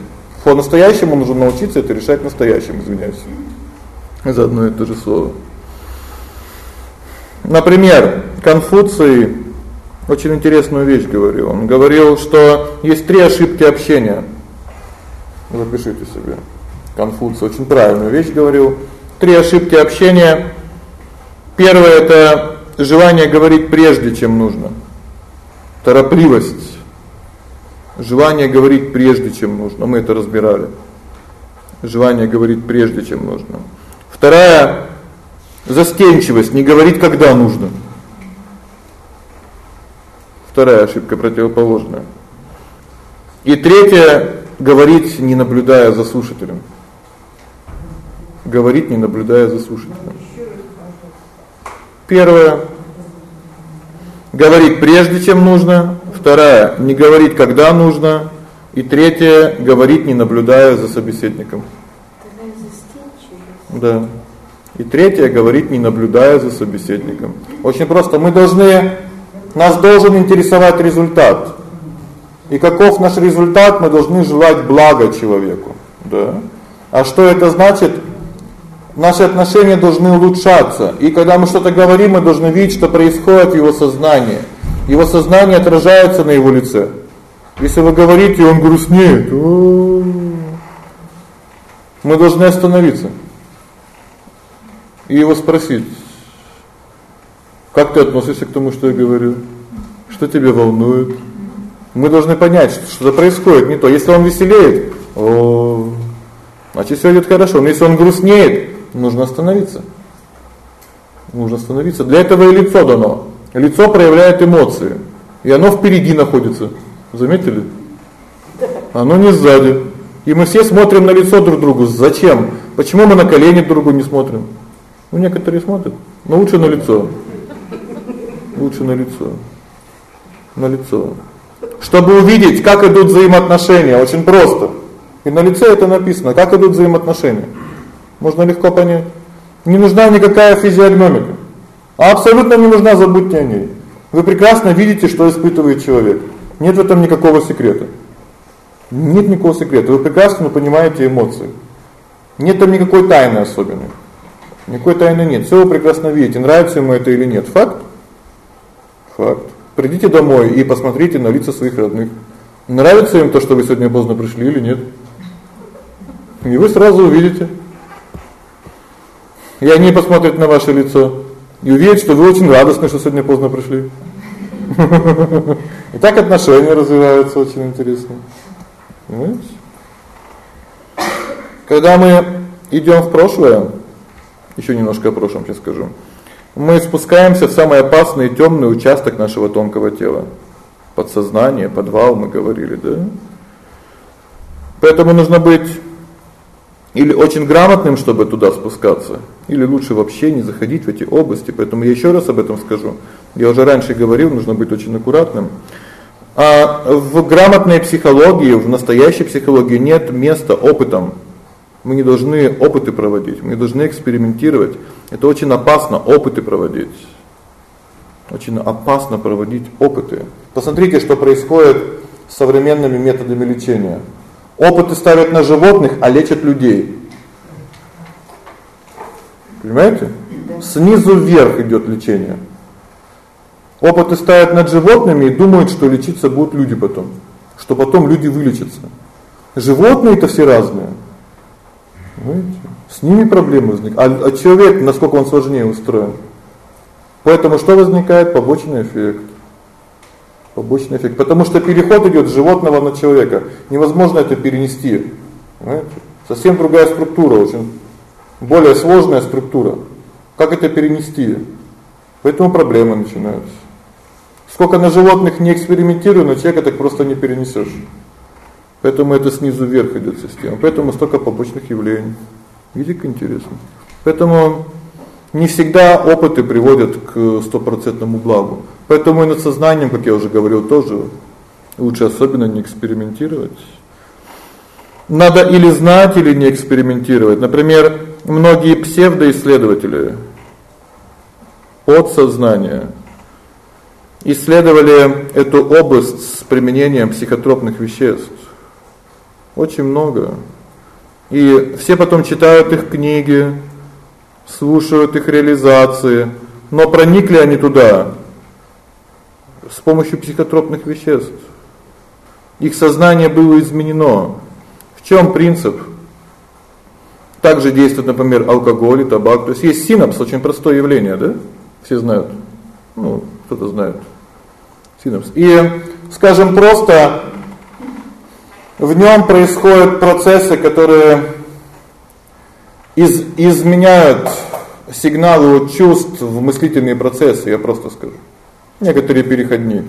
A: По настоящему нужно научиться это решать настоящим, извиняюсь. За одно и то же слово. Например, Конфуций очень интересную вещь говорил. Он говорил, что есть три ошибки общения. Запишите себе. Конфуций очень правильную вещь говорил. Три ошибки общения. Первое это желание говорить прежде, чем нужно. Торопливость. Желание говорить прежде, чем нужно. Мы это разбирали. Желание говорить прежде, чем нужно. Вторая застенчивость, не говорить когда нужно. Вторая ошибка противоположная. И третья говорить, не наблюдая за слушателем. Говорить, не наблюдая за слушателем. Первое говорить прежде, чем нужно. Вторая не говорить, когда нужно. И третье говорить, не наблюдая за собеседником. Да. И третье говорить, не наблюдая за собеседником. Очень просто. Мы должны нас должен интересовать результат. И каков наш результат, мы должны желать блага человеку, да? А что это значит? Наши отношения должны улучшаться. И когда мы что-то говорим, мы должны видеть, что происходит в его сознании. Его сознание отражается на его лице. Если вы говорите, он грустнеет, то мы должны остановиться. И его спросить: как ты относишься к тому, что я говорю? Что тебя волнует? Мы должны понять, что происходит не то. Если он веселеет, о, значит всё идёт хорошо. Но если он грустнеет, нужно остановиться. Нужно остановиться. Для этого и лицо дано. Лицо проявляет эмоции, и оно впереди находится. Заметили? Оно не сзади. И мы все смотрим на лицо друг другу. Зачем? Почему мы на колени друг другу не смотрим? Ну некоторые смотрят, но лучше на лицо. Лучше на лицо. На лицо. Чтобы увидеть, как идут взаимоотношения, очень просто. И на лице это написано, как идут взаимоотношения. Можно легко понять. Не нужна никакая физиогномика. Абсолютно не нужна, забудьте о ней. Вы прекрасно видите, что испытывает человек. Нет в этом никакого секрета. Нет никакого секрета. Вы прекрасно понимаете эмоции. Нет там никакой тайны особенной. Никакой тайны нет. Всё вы прекрасно видите, нравится ему это или нет. Факт. Факт. Придите домой и посмотрите на лица своих родных. Нравится им то, что вы сегодня поздно пришли или нет? И вы сразу увидите. И они посмотрят на ваше лицо и увидят, что вы очень радостны, что сегодня поздно пришли. И так отношения развиваются очень интересно. Понимаете? Когда мы идем в прошлое, еще немножко о прошлом сейчас скажу. Мы спускаемся в самый опасный и тёмный участок нашего тонкого тела. Подсознание, подвал, мы говорили, да? Поэтому нужно быть или очень грамотным, чтобы туда спускаться, или лучше вообще не заходить в эти области. Поэтому я ещё раз об этом скажу. Я уже раньше говорил, нужно быть очень аккуратным. А в грамотной психологии, в настоящей психологии нет места опытам. Мы не должны опыты проводить, мы должны экспериментировать. Это очень опасно опыты проводить. Очень опасно проводить опыты. Посмотрите, что происходит с современными методами лечения. Опыты ставят на животных, а лечат людей. Понимаете? Снизу вверх идёт лечение. Опыты ставят над животными и думают, что лечиться будут люди потом, что потом люди вылечатся. Животные-то все разные. Понимаете? С ними проблемы возникают. А, а человек, насколько он сложнее устроен. Поэтому что возникает побочный эффект. Побочный эффект, потому что переход идёт с животного на человека. Невозможно это перенести. Понимаете? Совсем другая структура, очень более сложная структура. Как это перенести? Поэтому проблемы начинаются. Сколько на животных не экспериментирую, на человека так просто не перенесёшь. Поэтому это снизу вверх идёт система. Поэтому столько побочных явлений. Видите, как интересно. Поэтому не всегда опыты приводят к стопроцентному благу. Поэтому и над сознанием, как я уже говорил, тоже лучше особенно не экспериментировать. Надо или знать, или не экспериментировать. Например, многие псевдоисследователи подсознания исследовали эту область с применением психотропных веществ. Очень много. И все потом читают их книги, слушают их реализации, но проникли они туда с помощью психотропных веществ. Их сознание было изменено. В чём принцип? Также действует, например, алкоголь и табак. То есть есть синапс, очень простое явление, да? Все знают. Ну, кто-то знает. Синапс. И, скажем просто, в нём происходят процессы, которые из изменяют сигналы от чувств в мыслительные процессы, я просто скажу. Некоторый переходник.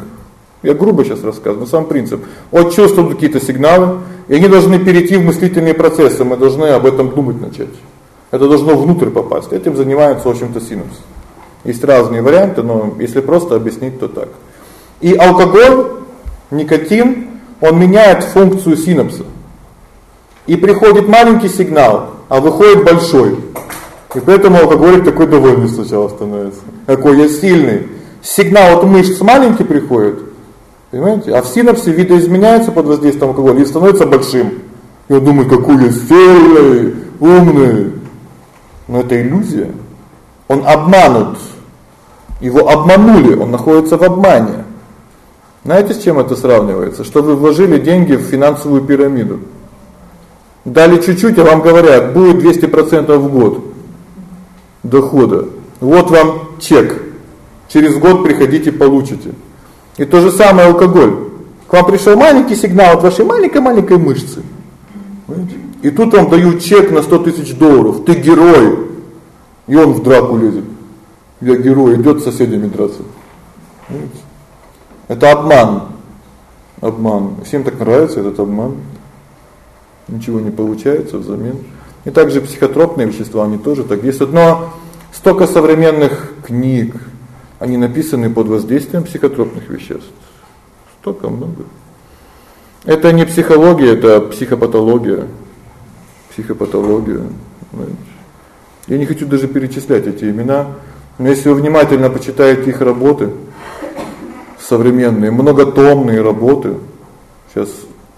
A: Я грубо сейчас рассказываю, сам принцип. От чувств идут какие-то сигналы, и они должны перейти в мыслительные процессы, мы должны об этом думать начать. Это должно внутрь попасть. Этим занимается, в общем-то, синапс. Есть разные варианты, но если просто объяснить, то так. И алкоголь, никотин он меняет функцию синапса. И приходит маленький сигнал, а выходит большой. И поэтому алкоголик такой довольный сначала становится. Какой я сильный. Сигнал от мышц маленький приходит. Понимаете? А в синапсе видоизменяется под воздействием алкоголя и становится большим. Я думаю, какой я сильный, умный. Но это иллюзия. Он обманут. Его обманули, он находится в обмане. Знаете, с чем это сравнивается? Что вы вложили деньги в финансовую пирамиду. Дали чуть-чуть, а вам говорят, будет 200% в год дохода. Вот вам чек. Через год приходите, получите. И то же самое алкоголь. К вам пришел маленький сигнал от вашей маленькой-маленькой мышцы. И тут вам дают чек на 100 тысяч долларов. Ты герой. И он в драку лезет. Я герой, идет с соседями драться. Это обман. Обман. Всем так нравится этот обман. Ничего не получается взамен. И также психотропные вещества, они тоже так действуют. Но столько современных книг, они написаны под воздействием психотропных веществ. Столько много. Это не психология, это психопатология. Психопатология. Я не хочу даже перечислять эти имена, но если вы внимательно почитаете их работы, современные, многотомные работы. Сейчас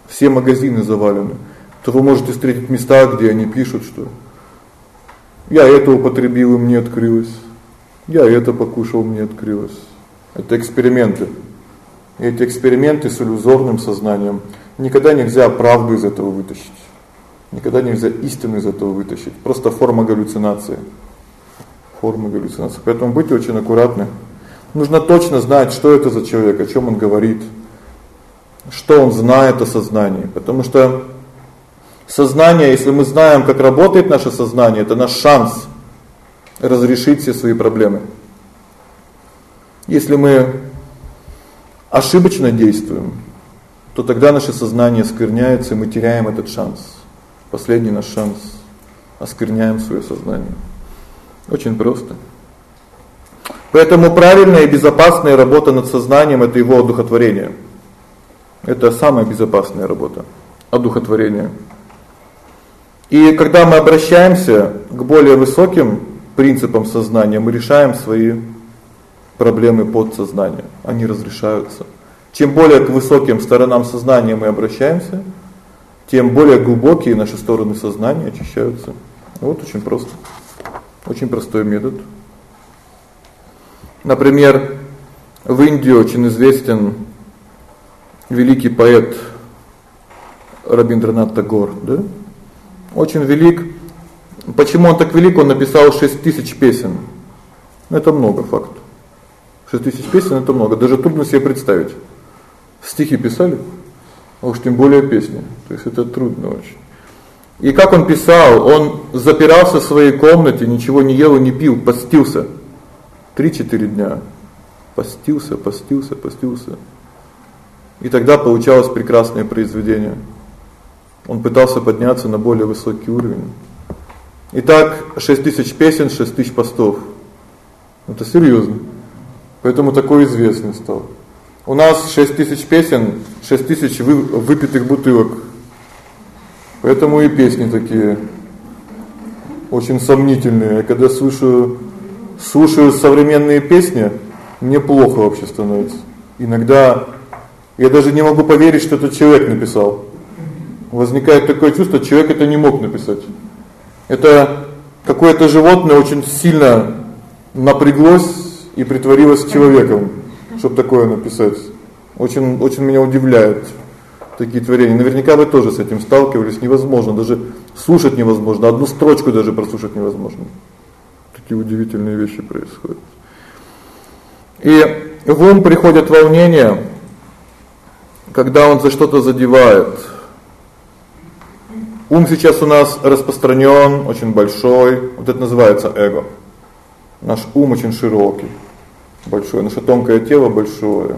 A: все магазины завалены. То вы можете встретить места, где они пишут, что я это употребил, и мне открылось. Я это покушал, мне открылось. Это эксперименты. И эти эксперименты с иллюзорным сознанием никогда нельзя правду из этого вытащить. Никогда нельзя истину из этого вытащить. Просто форма галлюцинации. формы галлюцинаций. Поэтому будьте очень аккуратны. Нужно точно знать, что это за человек, о чем он говорит, что он знает о сознании, потому что сознание, если мы знаем, как работает наше сознание, это наш шанс разрешить все свои проблемы. Если мы ошибочно действуем, то тогда наше сознание скверняется, и мы теряем этот шанс. Последний наш шанс оскверняем свое сознание. Очень просто. Поэтому правильная и безопасная работа над сознанием это его одухотворение. Это самая безопасная работа одухотворение. И когда мы обращаемся к более высоким принципам сознания, мы решаем свои проблемы подсознания. Они разрешаются. Чем более к высоким сторонам сознания мы обращаемся, тем более глубокие наши стороны сознания очищаются. Вот очень просто. Очень простой метод. Например, в Индии очень известен великий поэт Рабиндранат Тагор, да? Очень велик. Почему он так велик? Он написал 6000 песен. Это много факт. 6000 песен это много, даже трудно себе представить. Стихи писали, а уж тем более песни. То есть это трудно очень. И как он писал, он запирался в своей комнате, ничего не ел и не пил, постился. 3-4 дня. Постился, постился, постился. И тогда получалось прекрасное произведение. Он пытался подняться на более высокий уровень. Итак, 6000 песен, 6000 постов. Это серьезно. Поэтому такой известный стал. У нас 6000 песен, 6000 выпитых бутылок. Поэтому и песни такие очень сомнительные. Я когда слышу слушаю современные песни, мне плохо вообще становится. Иногда я даже не могу поверить, что этот человек написал. Возникает такое чувство, человек это не мог написать. Это какое-то животное очень сильно напряглось и притворилось человеком, чтобы такое написать. Очень очень меня удивляет такие творения. Наверняка вы тоже с этим сталкивались, невозможно, даже слушать невозможно, одну строчку даже прослушать невозможно. Такие удивительные вещи происходят. И в ум приходят волнения, когда он за что-то задевает. Ум сейчас у нас распространён, очень большой. Вот это называется эго. Наш ум очень широкий, большой, наше тонкое тело большое.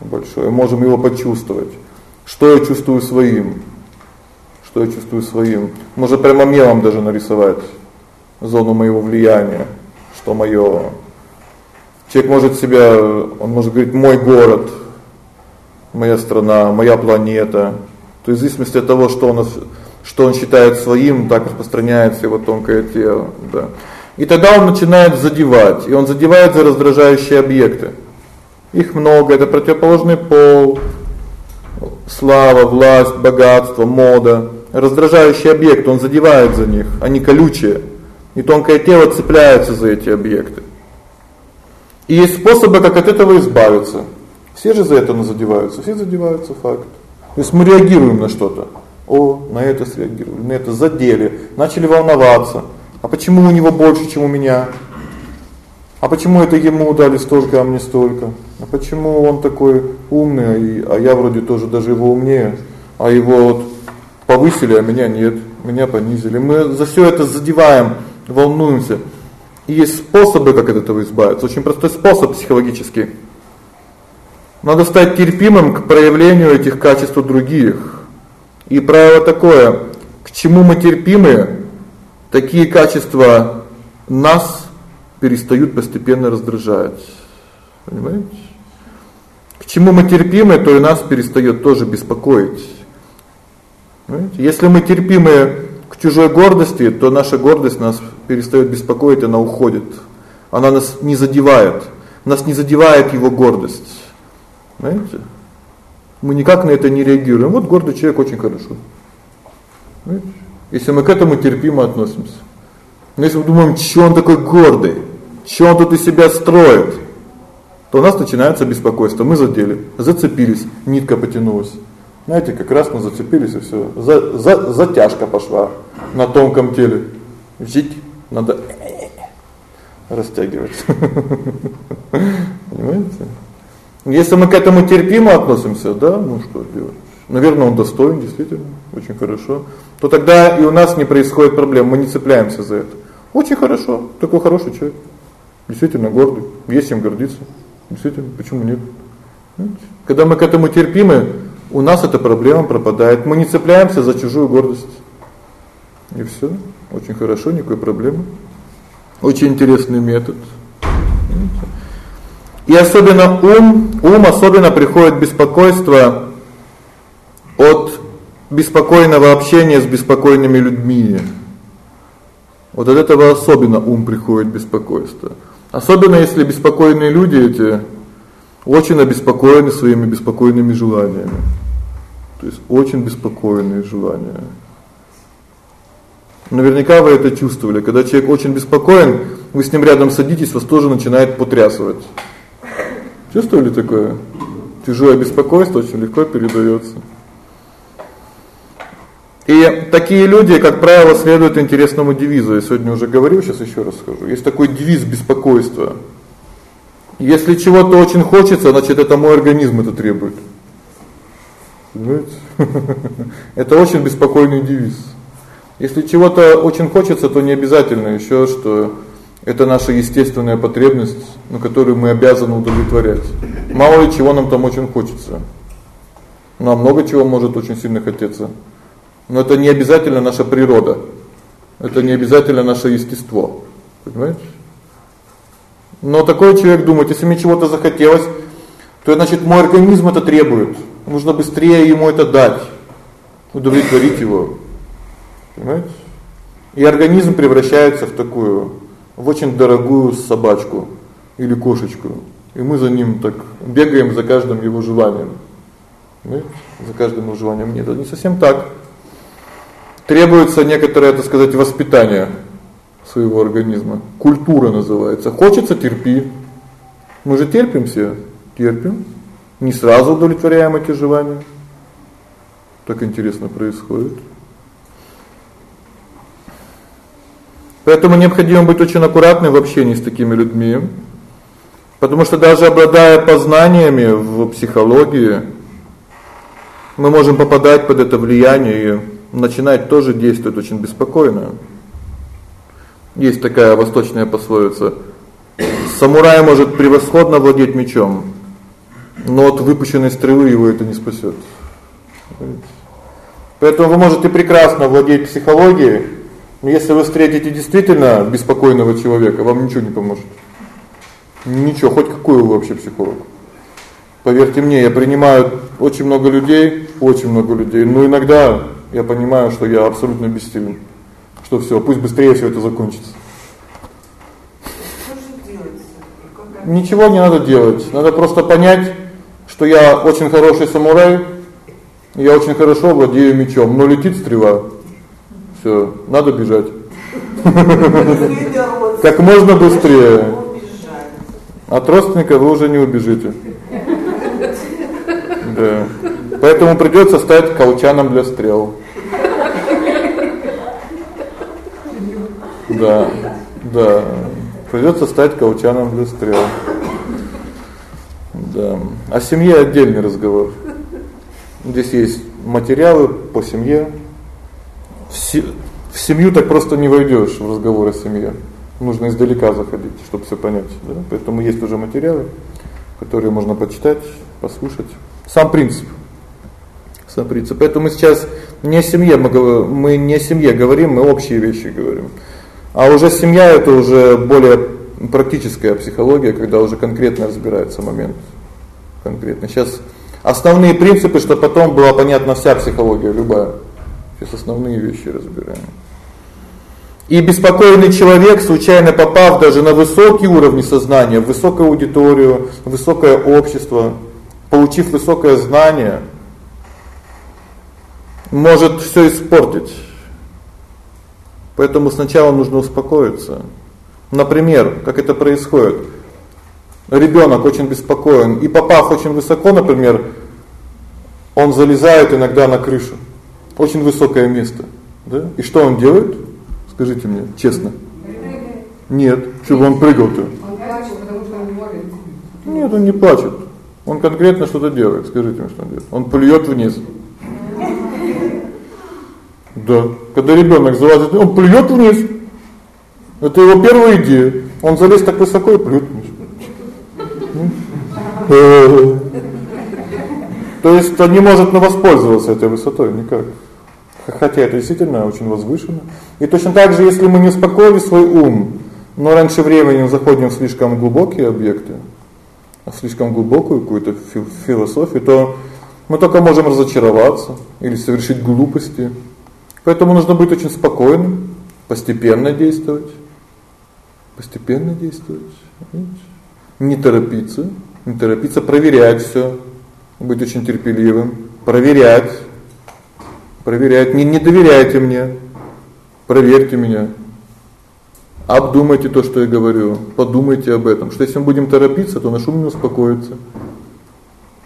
A: Большое, можем его почувствовать. Что я чувствую своим? Что я чувствую своим? Можно прямо мелом даже нарисовать зону моего влияния, что моё. Человек может себя, он может говорить мой город, моя страна, моя планета. То есть в зависимости от того, что он что он считает своим, так распространяется его тонкое тело, да. И тогда он начинает задевать, и он задевает за раздражающие объекты. Их много, это противоположный пол, слава, власть, богатство, мода, раздражающий объект, он задевает за них, они колючие. И тонкое тело цепляется за эти объекты. И есть способы, как от этого избавиться. Все же за это задеваются, все задеваются факт. То есть мы реагируем на что-то. О, на это среагировали, на это задели, начали волноваться. А почему у него больше, чем у меня? А почему это ему дали столько, а мне столько? А почему он такой умный, а я вроде тоже даже его умнее, а его вот повысили, а меня нет, меня понизили. Мы за всё это задеваем, волнуемся. И есть способы, как от этого избавиться. Очень простой способ психологический. Надо стать терпимым к проявлению этих качеств у других. И правило такое: к чему мы терпимы, такие качества нас перестают постепенно раздражать. Понимаете? К чему мы терпимы, то и нас перестаёт тоже беспокоить. Понимаете? Если мы терпимы к чужой гордости, то наша гордость нас перестаёт беспокоить, она уходит. Она нас не задевает. Нас не задевает его гордость. Понимаете? Мы никак на это не реагируем. Вот гордый человек очень хорошо. Понимаете? Если мы к этому терпимо относимся. Но если мы думаем, что он такой гордый, что он тут из себя строит, то у нас начинается беспокойство. Мы задели, зацепились, нитка потянулась. Знаете, как раз мы зацепились и всё. За, за затяжка пошла на тонком теле. Жить надо растягивать. Понимаете? Если мы к этому терпимо относимся, да, ну что делать? Наверное, он достоин, действительно, очень хорошо. То тогда и у нас не происходит проблем, мы не цепляемся за это. Очень хорошо, такой хороший человек. Действительно гордый, есть чем гордиться. Действительно, почему нет? Когда мы к этому терпимы, у нас эта проблема пропадает. Мы не цепляемся за чужую гордость. И всё. Очень хорошо, никакой проблемы. Очень интересный метод. И особенно ум, ум особенно приходит беспокойство от беспокойного общения с беспокойными людьми. Вот от этого особенно ум приходит беспокойство. Особенно если беспокойные люди эти очень обеспокоены своими беспокойными желаниями. То есть очень беспокойные желания. Наверняка вы это чувствовали. Когда человек очень беспокоен, вы с ним рядом садитесь, вас тоже начинает потрясывать. Чувствовали такое? Тяжелое беспокойство очень легко передаётся. И такие люди, как правило, следуют интересному девизу. Я сегодня уже говорил, сейчас ещё раз скажу. Есть такой девиз беспокойства. Если чего-то очень хочется, значит, это мой организм это требует. Понимаете? Это очень беспокойный девиз. Если чего-то очень хочется, то не обязательно ещё, что это наша естественная потребность, на которую мы обязаны удовлетворять. Мало ли чего нам там очень хочется. Нам много чего может очень сильно хотеться. Но это не обязательно наша природа. Это не обязательно наше естество. Понимаете? Но такой человек думает, если мне чего-то захотелось, то значит мой организм это требует. Нужно быстрее ему это дать. Удовлетворить его. Понимаете? И организм превращается в такую в очень дорогую собачку или кошечку. И мы за ним так бегаем за каждым его желанием. Понимаете? За каждым его желанием. Нет, это не совсем так. Требуется некоторое, так сказать, воспитание своего организма. Культура называется. Хочется терпи. Мы же терпим все, терпим. Не сразу удовлетворяем эти желания. Так интересно происходит. Поэтому необходимо быть очень аккуратным в общении с такими людьми. Потому что даже обладая познаниями в психологии, мы можем попадать под это влияние и начинать тоже действовать очень беспокойно. Есть такая восточная пословица: самурай может превосходно владеть мечом, но от выпущенной стрелы его это не спасёт. Поэтому вы можете прекрасно владеть психологией, но если вы встретите действительно беспокойного человека, вам ничего не поможет. Ничего, хоть какой вы вообще психолог. Поверьте мне, я принимаю очень много людей, очень много людей, но иногда я понимаю, что я абсолютно бессилен. Что всё, пусть быстрее всё это закончится. Ничего не надо делать. Надо просто понять, что я очень хороший самурай, я очень хорошо владею мечом, но летит стрела. Всё, надо бежать. Как можно быстрее. От родственника вы уже не убежите. Да. Поэтому придётся стать колчаном для стрел. Да. Да. Придётся стать колчаном для стрел. Да. А семье отдельный разговор. Здесь есть материалы по семье в семью так просто не войдёшь в разговор о семье. Нужно издалека заходить, чтобы всё понять, да? Поэтому есть уже материалы, которые можно почитать, послушать. Сам принцип. Сам принцип. Поэтому сейчас не о семье, мы мы не о семье говорим, мы общие вещи говорим. А уже семья это уже более практическая психология, когда уже конкретно разбирается момент. Конкретно. Сейчас основные принципы, чтобы потом была понятна вся психология любая. Сейчас основные вещи разбираем. И беспокойный человек, случайно попав даже на высокий уровень сознания, в высокую аудиторию, в высокое общество, получив высокое знание, может всё испортить. Поэтому сначала нужно успокоиться. Например, как это происходит? Ребёнок очень беспокоен, и попав очень высоко, например, он залезает иногда на крышу. Очень высокое место, да? И что он делает? Скажите мне честно. Нет, чтобы он прыгал-то.
B: Он плачет, потому что он может.
A: Нет, он не плачет. Он конкретно что-то делает. Скажите мне, что он делает. Он плюет вниз. Да. Когда ребенок залазит, он плюет вниз. Это его первая идея. Он залез так высоко и плюет вниз. То есть он не может на воспользоваться этой высотой никак. Хотя это действительно очень возвышенно. И точно так же, если мы не успокоили свой ум, но раньше времени заходим в слишком глубокие объекты, в слишком глубокую какую-то философию, то мы только можем разочароваться или совершить глупости. Поэтому нужно быть очень спокойным, постепенно действовать. Постепенно действовать. Не торопиться, не торопиться проверять всё, быть очень терпеливым, проверять. Проверять, не не доверяйте мне. Проверьте меня. Обдумайте то, что я говорю. Подумайте об этом. Что если мы будем торопиться, то наш ум не успокоится.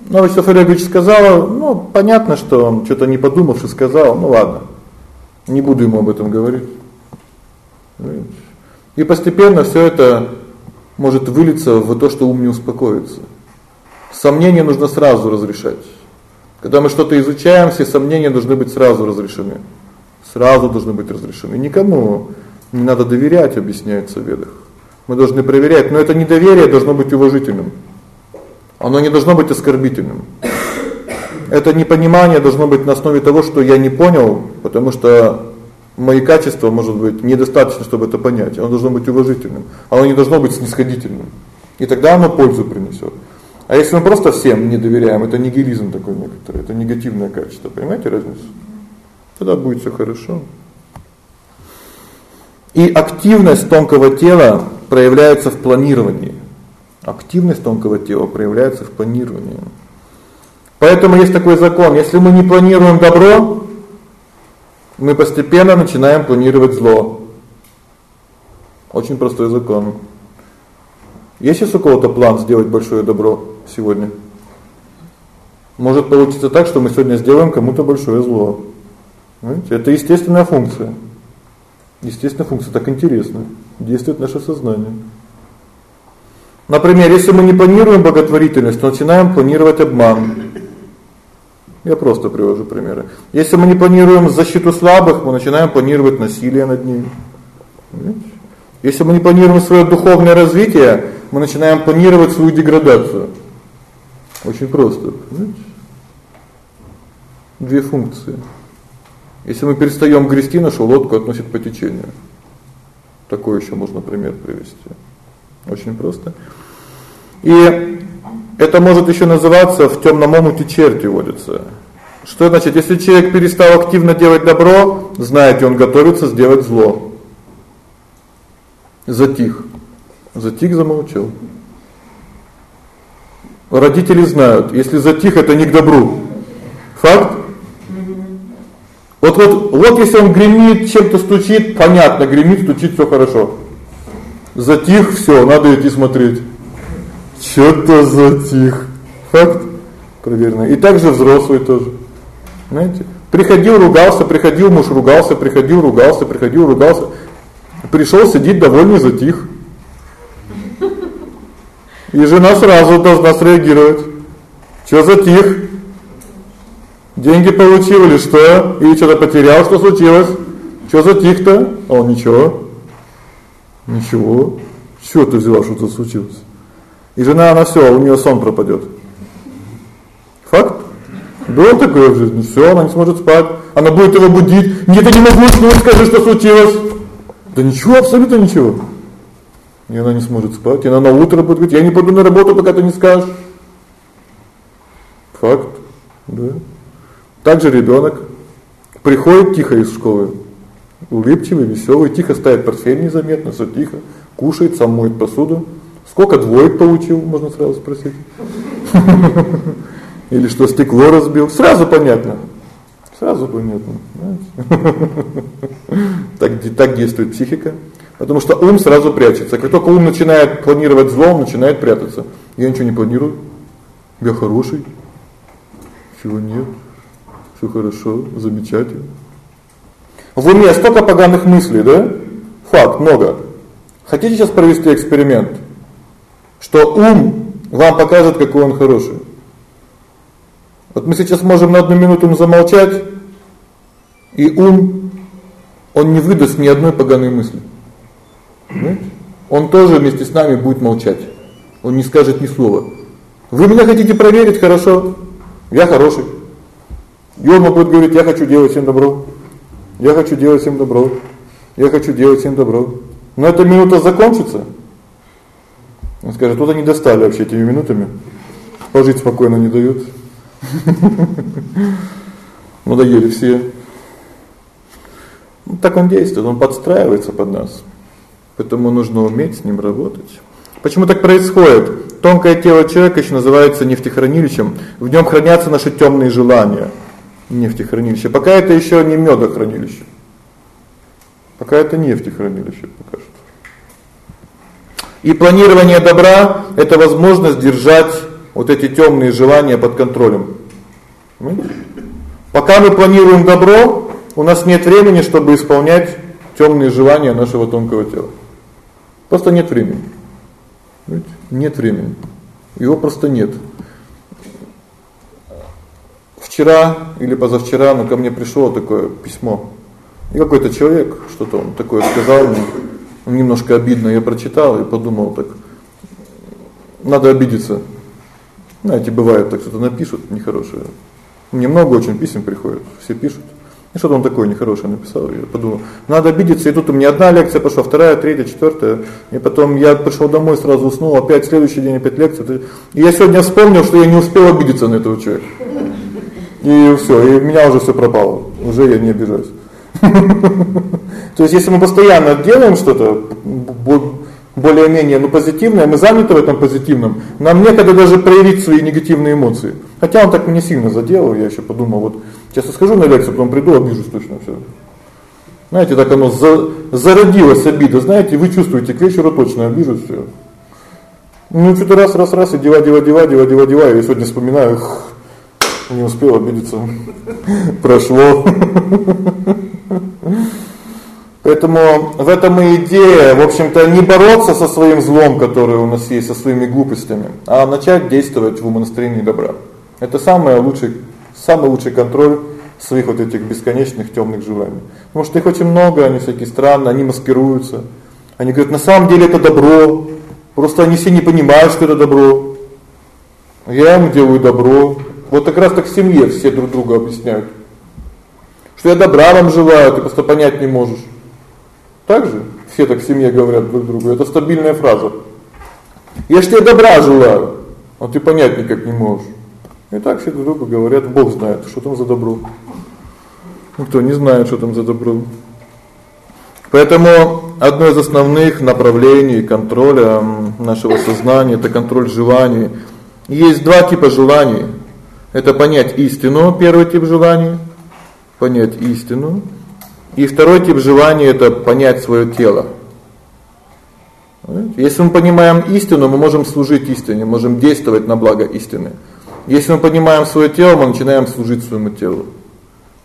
A: Ну, Вячеслав Олегович сказал, ну, понятно, что он что-то не подумавши сказал. Ну ладно. Не буду ему об этом говорить. И постепенно всё это может вылиться в то, что ум не успокоится. Сомнения нужно сразу разрешать. Когда мы что-то изучаем, все сомнения должны быть сразу разрешены. Сразу должны быть разрешены. Никому не надо доверять, объясняется в Ведах. Мы должны проверять, но это недоверие должно быть уважительным. Оно не должно быть оскорбительным. Это непонимание должно быть на основе того, что я не понял, потому что мои качества, может быть, недостаточно, чтобы это понять. Оно должно быть уважительным. Оно не должно быть снисходительным. И тогда оно пользу принесет. А если мы просто всем не доверяем, это нигилизм такой некоторый, это негативное качество, понимаете разницу? Тогда будет все хорошо. И активность тонкого тела проявляется в планировании. Активность тонкого тела проявляется в планировании. Поэтому есть такой закон: если мы не планируем добро, мы постепенно начинаем планировать зло. Очень простой закон. Есть у кого-то план сделать большое добро сегодня? Может получиться так, что мы сегодня сделаем кому-то большое зло. Знаете, это естественная функция. Естественная функция, так интересно. Действует наше сознание. Например, если мы не планируем благотворительность, то начинаем планировать обман. Я просто привожу примеры. Если мы не планируем защиту слабых, мы начинаем планировать насилие над ними. Если мы не планируем свое духовное развитие, мы начинаем планировать свою деградацию. Очень просто, понимаете? Две функции. Если мы перестаём грести, нашу лодку относит по течению. Такой ещё можно пример привести. Очень просто. И это может ещё называться в тёмном омуте черти водятся. Что значит, если человек перестал активно делать добро, знаете, он готовится сделать зло. Затих. Затих, замолчал. Родители знают, если затих это не к добру. Факт? Вот вот вот если он гремит, чем-то стучит, понятно, гремит, стучит, всё хорошо. Затих, всё, надо идти смотреть. Что-то затих. Факт проверено. И также взрослый тоже. Знаете? Приходил, ругался, приходил, муж ругался, приходил, ругался, приходил, ругался. Пришёл, сидит довольный, затих. И жена сразу должна среагировать. Что затих? Деньги получил или что? Или что-то потерял, что случилось? Что затих-то? А он ничего. Ничего. Что ты взяла, что-то случилось? И жена она всё, у неё сон пропадёт. Факт? Было такое в жизни. Всё, она не сможет спать. Она будет его будить. Нет, я не могу уснуть, скажи, что случилось. Да ничего, абсолютно ничего. И она не сможет спать. И она на утро будет говорить: "Я не пойду на работу, пока ты не скажешь". Факт. Да. Также ребёнок приходит тихо из школы. Улыбчивый, весёлый, тихо ставит портфель незаметно, всё тихо, кушает, сам моет посуду. Сколько двоек получил, можно сразу спросить. Или что стекло разбил, сразу понятно. Сразу понятно? Так так действует психика. Потому что ум сразу прячется. Как только ум начинает планировать зло, он начинает прятаться. Я ничего не планирую. Я хороший. Чего нет? Всё хорошо, замечательно. В уме столько поганых мыслей, да? Факт много. Хотите сейчас провести эксперимент, что ум вам покажет, какой он хороший. Вот мы сейчас можем на одну минуту замолчать, и ум он не выдаст ни одной поганой мысли. Он тоже вместе с нами будет молчать. Он не скажет ни слова. Вы меня хотите проверить, хорошо? Я хороший. И он будет говорить: "Я хочу делать всем добро. Я хочу делать всем добро. Я хочу делать всем добро". Но эта минута закончится. Он скажет: "Вот они достали вообще этими минутами. Пожить спокойно не дают". Надоели все. Ну, так он действует, он подстраивается под нас. Поэтому нужно уметь с ним работать. Почему так происходит? Тонкое тело человека еще называется нефтехранилищем. В нем хранятся наши темные желания. Нефтехранилище. Пока это еще не медохранилище. Пока это нефтехранилище пока что. И планирование добра это возможность держать вот эти темные желания под контролем. Пока мы планируем добро, у нас нет времени, чтобы исполнять темные желания нашего тонкого тела. Просто нет времени. Нет времени. Его просто нет. Вчера или позавчера, ну ко мне пришло такое письмо. И какой-то человек что-то он такое сказал мне. Немножко обидно я прочитал и подумал так. Надо обидеться. Знаете, бывает так что-то напишут нехорошее. Мне много очень писем приходит, все пишут. И что-то он такое нехорошее написал. Я подумал, надо обидеться, и тут у меня одна лекция пошла, вторая, третья, четвертая. И потом я пришел домой, сразу уснул, опять следующий день опять лекция. И я сегодня вспомнил, что я не успел обидеться на этого человека. И все, и у меня уже все пропало. Уже я не обижаюсь. То есть если мы постоянно делаем что-то более-менее, ну, позитивное, мы заняты в этом позитивном, нам некогда даже проявить свои негативные эмоции. Хотя он так не сильно задел, я еще подумал, вот сейчас скажу на лекцию, потом приду, обижусь точно все. Знаете, так оно за, зародилось обида, знаете, вы чувствуете, к вечеру точно обижусь все. Ну, что-то раз, раз, раз, и дела, дела, дела, дела, дела, дела, я сегодня вспоминаю, эх, не успел обидеться. Прошло. Поэтому в этом и идея, в общем-то, не бороться со своим злом, который у нас есть, со своими глупостями, а начать действовать в умонастроении добра. Это самый лучший самый лучший контроль своих вот этих бесконечных тёмных желаний. Потому что их очень много, они всякие странные, они маскируются. Они говорят: "На самом деле это добро". Просто они все не понимают, что это добро. Я им делаю добро. Вот как раз так в семье все друг другу объясняют. Что я добра вам желаю, ты просто понять не можешь. Так же все так в семье говорят друг другу. Это стабильная фраза. Я ж тебе добра желаю, а ты понять никак не можешь. И так все друг другу говорят, Бог знает, что там за добро. Никто не знает, что там за добро. Поэтому одно из основных направлений контроля нашего сознания это контроль желаний. Есть два типа желаний. Это понять истину, первый тип желаний, понять истину и второй тип желания это понять свое тело. Если мы понимаем истину, мы можем служить истине, можем действовать на благо истины. Если мы понимаем свое тело, мы начинаем служить своему телу.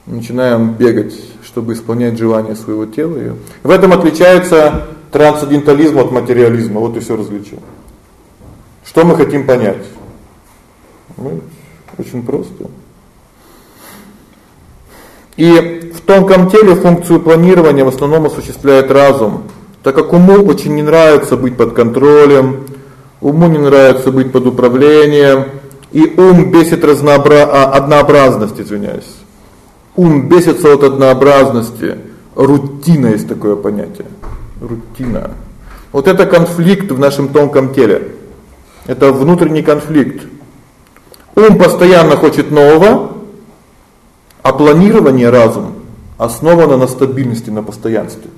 A: Начинаем бегать, чтобы исполнять желания своего тела. И в этом отличается трансцендентализм от материализма. Вот и всё различие. Что мы хотим понять? Ну, очень просто. И в тонком теле функцию планирования в основном осуществляет разум. Так как уму очень не нравится быть под контролем, уму не нравится быть под управлением, и ум бесит разнообра... а, однообразность, извиняюсь. Ум бесится от однообразности. Рутина есть такое понятие. Рутина. Вот это конфликт в нашем тонком теле. Это внутренний конфликт. Ум постоянно хочет нового, а планирование разум основано на стабильности, на постоянстве.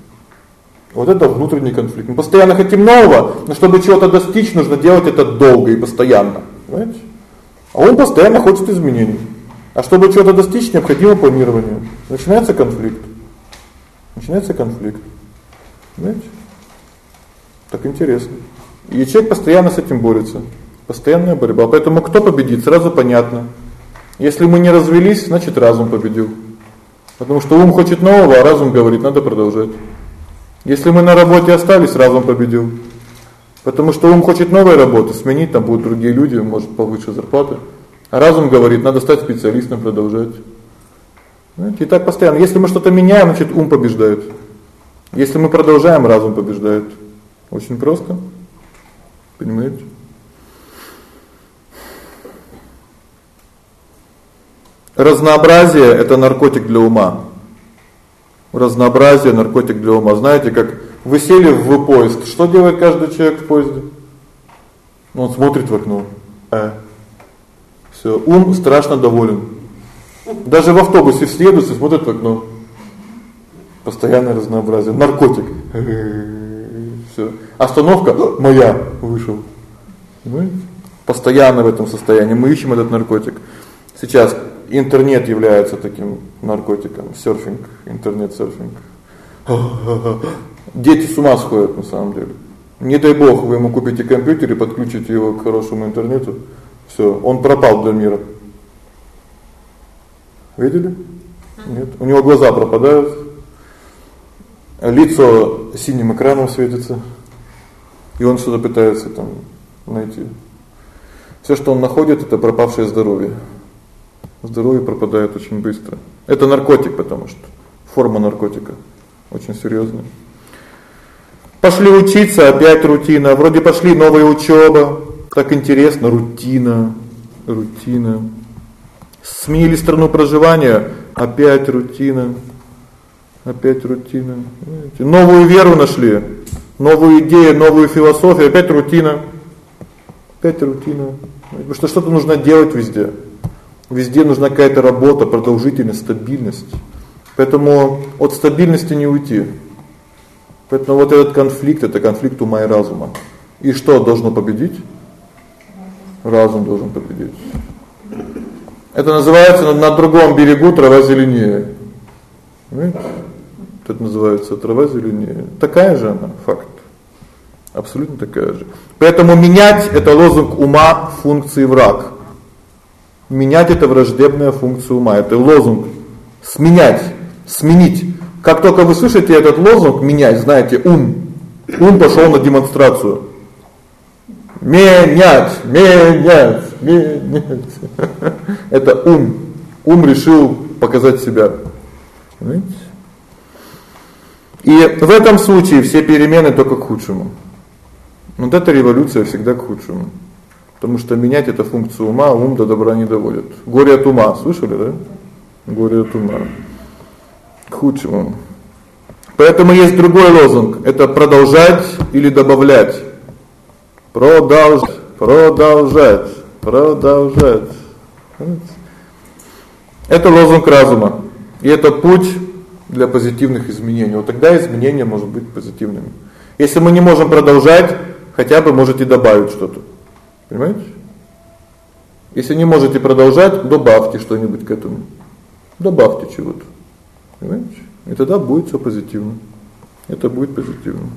A: Вот это внутренний конфликт. Мы постоянно хотим нового, но чтобы чего-то достичь, нужно делать это долго и постоянно. Понимаете? А он постоянно хочет изменений. А чтобы чего-то достичь, необходимо планирование. Начинается конфликт. Начинается конфликт. Понимаете? Так интересно. И человек постоянно с этим борется. Постоянная борьба. Поэтому кто победит, сразу понятно. Если мы не развелись, значит разум победил. Потому что ум хочет нового, а разум говорит, надо продолжать. Если мы на работе остались, разум победил. Потому что ум хочет новой работы сменить, там будут другие люди, может повыше зарплаты. А разум говорит: надо стать специалистом, продолжать. Знаете, и так постоянно. Если мы что-то меняем, значит ум побеждает. Если мы продолжаем, разум побеждает. Очень просто. Понимаете? Разнообразие это наркотик для ума. Разнообразие наркотик для ума. Знаете, как вы сели в поезд, что делает каждый человек в поезде? Он смотрит в окно. Э. Всё, ум страшно доволен. Даже в автобусе все едут в окно. Постоянное разнообразие, наркотик. Всё. Остановка моя вышел. Понимаете? Постоянно в этом состоянии мы ищем этот наркотик. Сейчас интернет является таким наркотиком, серфинг, интернет-серфинг. Дети с ума сходят на самом деле. Не дай бог вы ему купите компьютер и подключите его к хорошему интернету. Всё, он пропал для мира. Видели? Нет. У него глаза пропадают. Лицо синим экраном светится. И он что-то пытается там найти. Всё, что он находит это пропавшее здоровье здоровье пропадает очень быстро. Это наркотик, потому что форма наркотика очень серьёзная. Пошли учиться, опять рутина. Вроде пошли новая учёба, так интересно, рутина, рутина. Сменили страну проживания, опять рутина. Опять рутина. Новую веру нашли, новую идею, новую философию, опять рутина. Опять рутина. Потому что что-то нужно делать везде. Везде нужна какая-то работа, продолжительность, стабильность. Поэтому от стабильности не уйти. Поэтому вот этот конфликт это конфликт ума и разума. И что должно победить? Разум должен победить. Это называется на, на другом берегу трава зеленее. Понимаете? Это называется трава зеленее. Такая же она, факт. Абсолютно такая же. Поэтому менять это лозунг ума функции враг. Менять это враждебная функция ума. Это лозунг сменять, сменить. Как только вы слышите этот лозунг менять, знаете, ум ум пошел на демонстрацию. Менять, менять, менять. Это ум. Ум решил показать себя. Понимаете? И в этом случае все перемены только к худшему. Вот эта революция всегда к худшему. Потому что менять это функцию ума, ум до добра не доводит. Горе от ума, слышали, да? Горе от ума. К худшему. Поэтому есть другой лозунг это продолжать или добавлять. Продолжать, продолжать, продолжать. Это лозунг разума. И это путь для позитивных изменений. Вот тогда изменения может быть позитивными. Если мы не можем продолжать, хотя бы можете добавить что-то. Понимаете? Если не можете продолжать, добавьте что-нибудь к этому. Добавьте чего-то. Понимаете? И тогда будет всё позитивно. Это будет позитивно.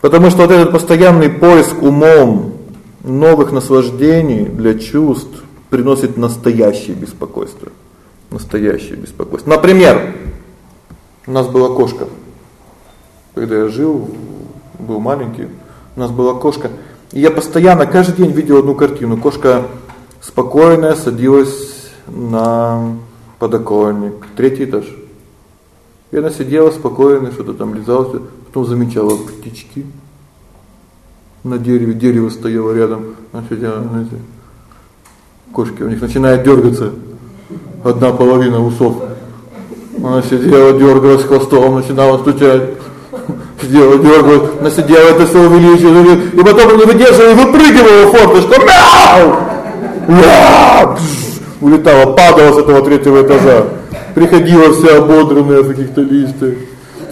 A: Потому что вот этот постоянный поиск умом новых наслаждений для чувств приносит настоящее беспокойство. Настоящее беспокойство. Например, у нас была кошка. Когда я жил, был маленький, у нас была кошка. И я постоянно каждый день видел одну картину. Кошка спокойная садилась на подоконник, третий этаж. И она сидела спокойно, что-то там лизала, потом замечала птички на дереве, дерево стояло рядом. Она сидела, знаете, кошки у них начинает дергаться одна половина усов. Она сидела, дергалась хвостом, начинала стучать сидела, дергалась, насидела это все увеличивала, и потом не выдерживала и выпрыгивала в форточку. Мяу! Мяу! Улетала, падала с этого третьего этажа. Приходила вся ободренная в каких-то листьях.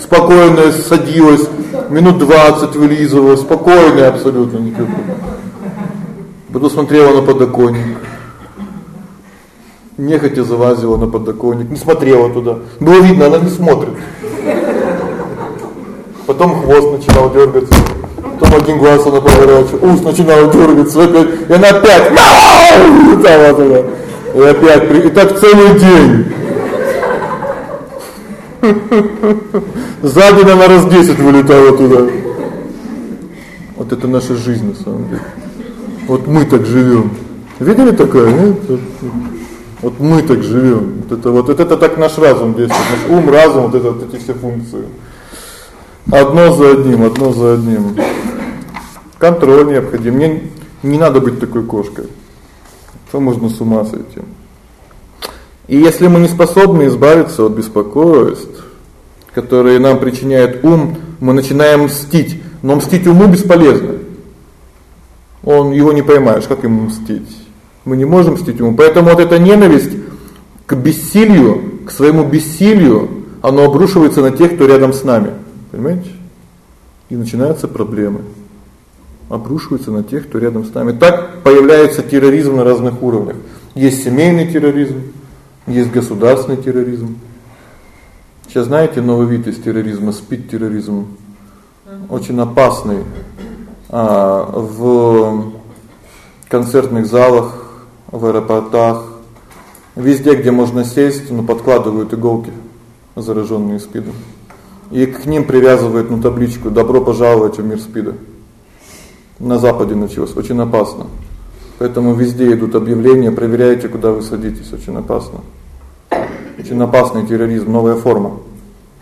A: Спокойно садилась, минут 20 вылизывала, спокойная абсолютно никакой. Потом смотрела на подоконник. Нехотя залазила на подоконник, не смотрела туда. Было видно, она не смотрит. Потом хвост начинал дергаться. Потом один глаз она поворачивала, ус начинал дергаться, и она опять летала туда. И опять, и так целый день. Сзади на раз 10 вылетало туда. Вот это наша жизнь на самом деле. Вот мы так живем. Видели такое, нет? Вот мы так живем. Вот это вот, вот это так наш разум действует. Наш ум, разум, вот это вот эти все функции. Одно за одним, одно за одним. Контроль необходим. Мне не надо быть такой кошкой. Что можно с ума сойти? И если мы не способны избавиться от беспокойств, которые нам причиняет ум, мы начинаем мстить. Но мстить уму бесполезно. Он его не поймаешь, как ему мстить? Мы не можем мстить ему. Поэтому вот эта ненависть к бессилию, к своему бессилию, оно обрушивается на тех, кто рядом с нами. Понимаете? И начинаются проблемы. Обрушиваются на тех, кто рядом с нами. Так появляется терроризм на разных уровнях. Есть семейный терроризм, есть государственный терроризм. Сейчас знаете новый вид из терроризма спид-терроризм. Очень опасный. А в концертных залах, в аэропортах, везде, где можно сесть, ну подкладывают иголки зараженные СПИДом. И к ним привязывают ну табличку: "Добро пожаловать в мир СПИДа". На западе началось, очень опасно. Поэтому везде идут объявления: проверяйте, куда вы садитесь, очень опасно. Очень опасный терроризм, новая форма.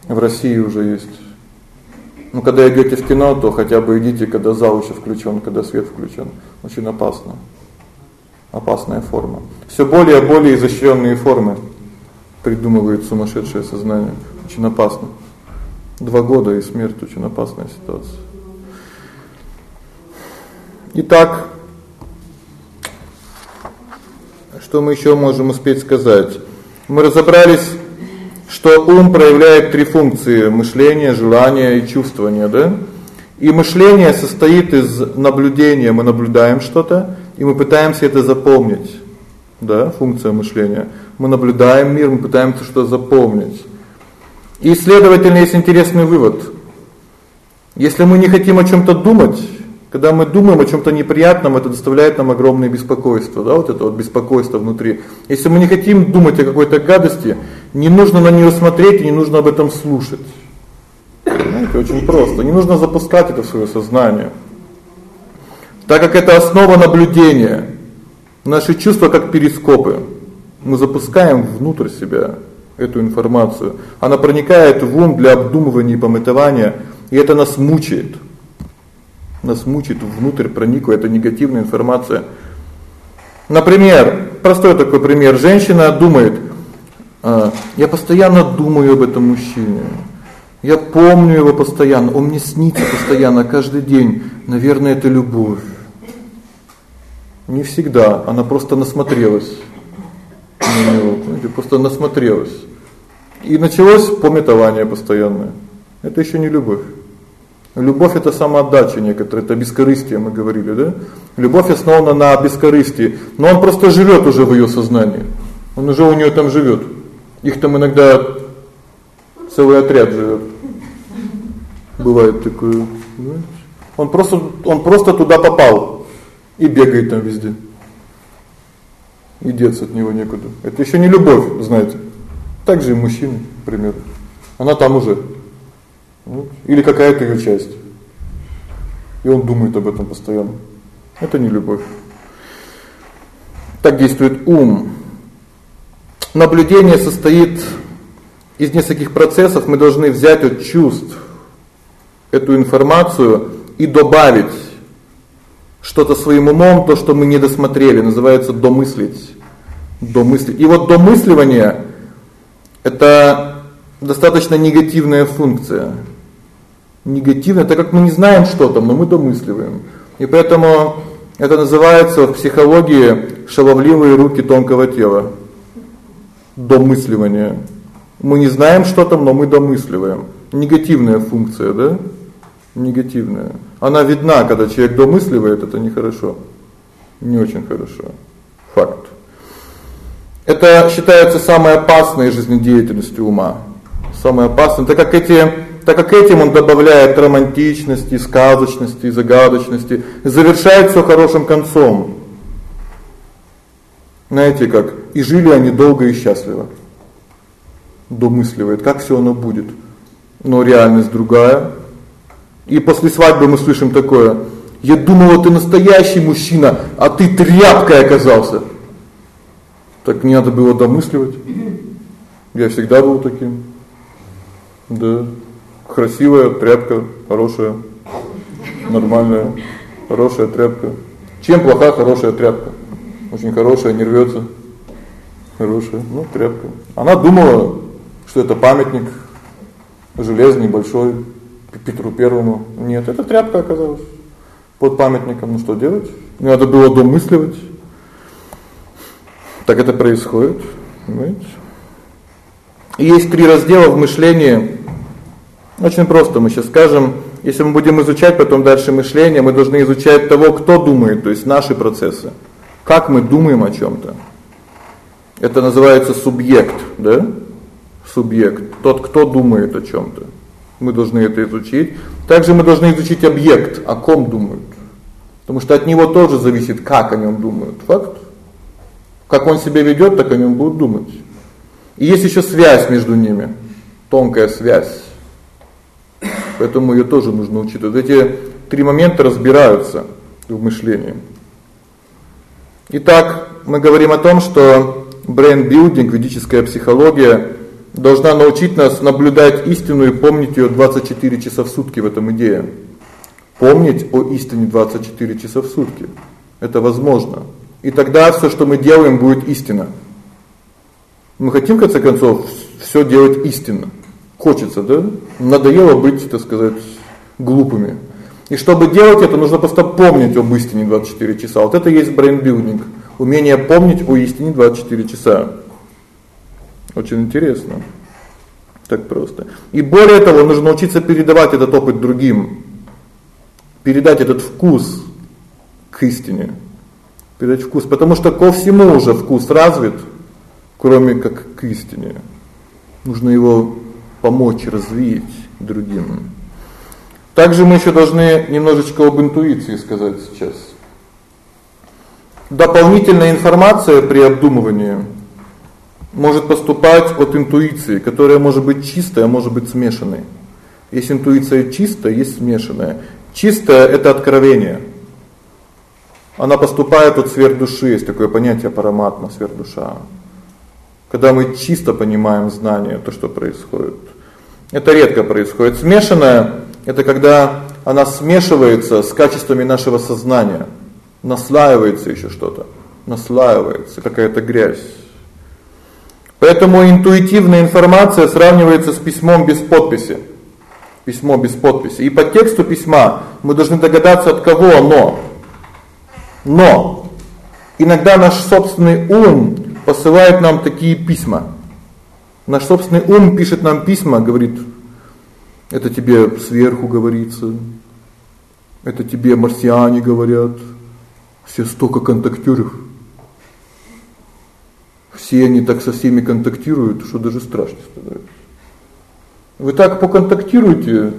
A: В России уже есть. Ну когда идёте в кино, то хотя бы идите, когда зал ещё включён, когда свет включён. Очень опасно. Опасная форма. Всё более и более изощрённые формы придумывает сумасшедшее сознание. Очень опасно. Два года и смерть очень опасная ситуация. Итак, что мы ещё можем успеть сказать? Мы разобрались, что ум проявляет три функции: мышление, желание и чувствование, да? И мышление состоит из наблюдения, мы наблюдаем что-то, и мы пытаемся это запомнить. Да, функция мышления. Мы наблюдаем мир, мы пытаемся что-то запомнить. И следовательно, есть интересный вывод. Если мы не хотим о чём-то думать, когда мы думаем о чём-то неприятном, это доставляет нам огромное беспокойство, да, вот это вот беспокойство внутри. Если мы не хотим думать о какой-то гадости, не нужно на неё смотреть не нужно об этом слушать. Знаете, очень просто. Не нужно запускать это в своё сознание. Так как это основа наблюдения. Наши чувства как перископы. Мы запускаем внутрь себя эту информацию. Она проникает в ум для обдумывания и пометования, и это нас мучает нас мучит внутрь проникла эта негативная информация. Например, простой такой пример. Женщина думает: а, "Я постоянно думаю об этом мужчине. Я помню его постоянно, он мне снится постоянно каждый день. Наверное, это любовь". Не всегда, она просто насмотрелась на него, знаете, просто насмотрелась. И началось пометование постоянное. Это еще не любовь. Любовь это самоотдача некоторая, это бескорыстие, мы говорили, да? Любовь основана на бескорыстии, но он просто живет уже в ее сознании. Он уже у нее там живет. Их там иногда целый отряд живет. Бывает такое, знаете? Он просто он просто туда попал и бегает там везде. И от него некуда. Это еще не любовь, знаете. Так же и мужчины, например. Она там уже вот. Или какая-то её часть. И он думает об этом постоянно. Это не любовь. Так действует ум. Наблюдение состоит из нескольких процессов. Мы должны взять от чувств эту информацию и добавить что-то своим умом, то, что мы не досмотрели, называется домыслить. Домыслить. И вот домысливание это достаточно негативная функция негативно, так как мы не знаем, что там, но мы домысливаем. И поэтому это называется в психологии шаловливые руки тонкого тела. Домысливание. Мы не знаем, что там, но мы домысливаем. Негативная функция, да? Негативная. Она видна, когда человек домысливает, это нехорошо. Не очень хорошо. Факт. Это считается самой опасной жизнедеятельностью ума. Самой опасной, так как эти так как этим он добавляет романтичности, сказочности, загадочности, завершает всё хорошим концом. Знаете как? И жили они долго и счастливо. домысливает, как все оно будет. Но реальность другая. И после свадьбы мы слышим такое: "Я думала, ты настоящий мужчина, а ты тряпкой оказался". Так не надо было домысливать. Я всегда был таким. Да. Красивая тряпка, хорошая, нормальная, хорошая тряпка. Чем плоха хорошая тряпка? Очень хорошая, не рвётся. Хорошая, ну, тряпка. Она думала, что это памятник железный большой Петру Первому. Нет, это тряпка оказалась под памятником. Ну что делать? Надо было домысливать. Так это происходит, понимаете? Есть три раздела в мышлении. Очень просто мы сейчас скажем, если мы будем изучать потом дальше мышление, мы должны изучать того, кто думает, то есть наши процессы. Как мы думаем о чём то Это называется субъект, да? Субъект, тот, кто думает о чём то Мы должны это изучить. Также мы должны изучить объект, о ком думают. Потому что от него тоже зависит, как о нём думают. Факт. Как он себя ведёт, так о нём будут думать. И есть ещё связь между ними, тонкая связь. Поэтому её тоже нужно учитывать. Эти три момента разбираются в мышлении. Итак, мы говорим о том, что brain building, ведическая психология должна научить нас наблюдать истину и помнить её 24 часа в сутки в этом идея. Помнить о истине 24 часа в сутки. Это возможно. И тогда всё, что мы делаем, будет истина. Мы хотим в конце концов всё делать истинно. Хочется, да? Надоело быть, так сказать, глупыми. И чтобы делать это, нужно просто помнить об истине 24 часа. Вот это и есть brain building. Умение помнить о истине 24 часа. Очень интересно. Так просто. И более того, нужно учиться передавать этот опыт другим. Передать этот вкус к истине. Передать вкус, потому что ко всему уже вкус развит, кроме как к истине. Нужно его помочь развить другим. Также мы ещё должны немножечко об интуиции сказать сейчас. Дополнительная информация при обдумывании может поступать от интуиции, которая может быть чистая, а может быть смешанной. Есть интуиция чистая, есть смешанная. Чистая это откровение. Она поступает от сверхдуши, есть такое понятие параматма, сверхдуша. Когда мы чисто понимаем знание, то, что происходит. Это редко происходит. Смешанное это когда она смешивается с качествами нашего сознания. Наслаивается ещё что-то. Наслаивается какая-то грязь. Поэтому интуитивная информация сравнивается с письмом без подписи. Письмо без подписи. И по тексту письма мы должны догадаться, от кого оно. Но иногда наш собственный ум посылает нам такие письма. Наш собственный ум пишет нам письма, говорит: "Это тебе сверху говорится. Это тебе марсиане говорят. Все столько контактируют. Все они так со всеми контактируют, что даже страшно становится. Вы так поконтактируете,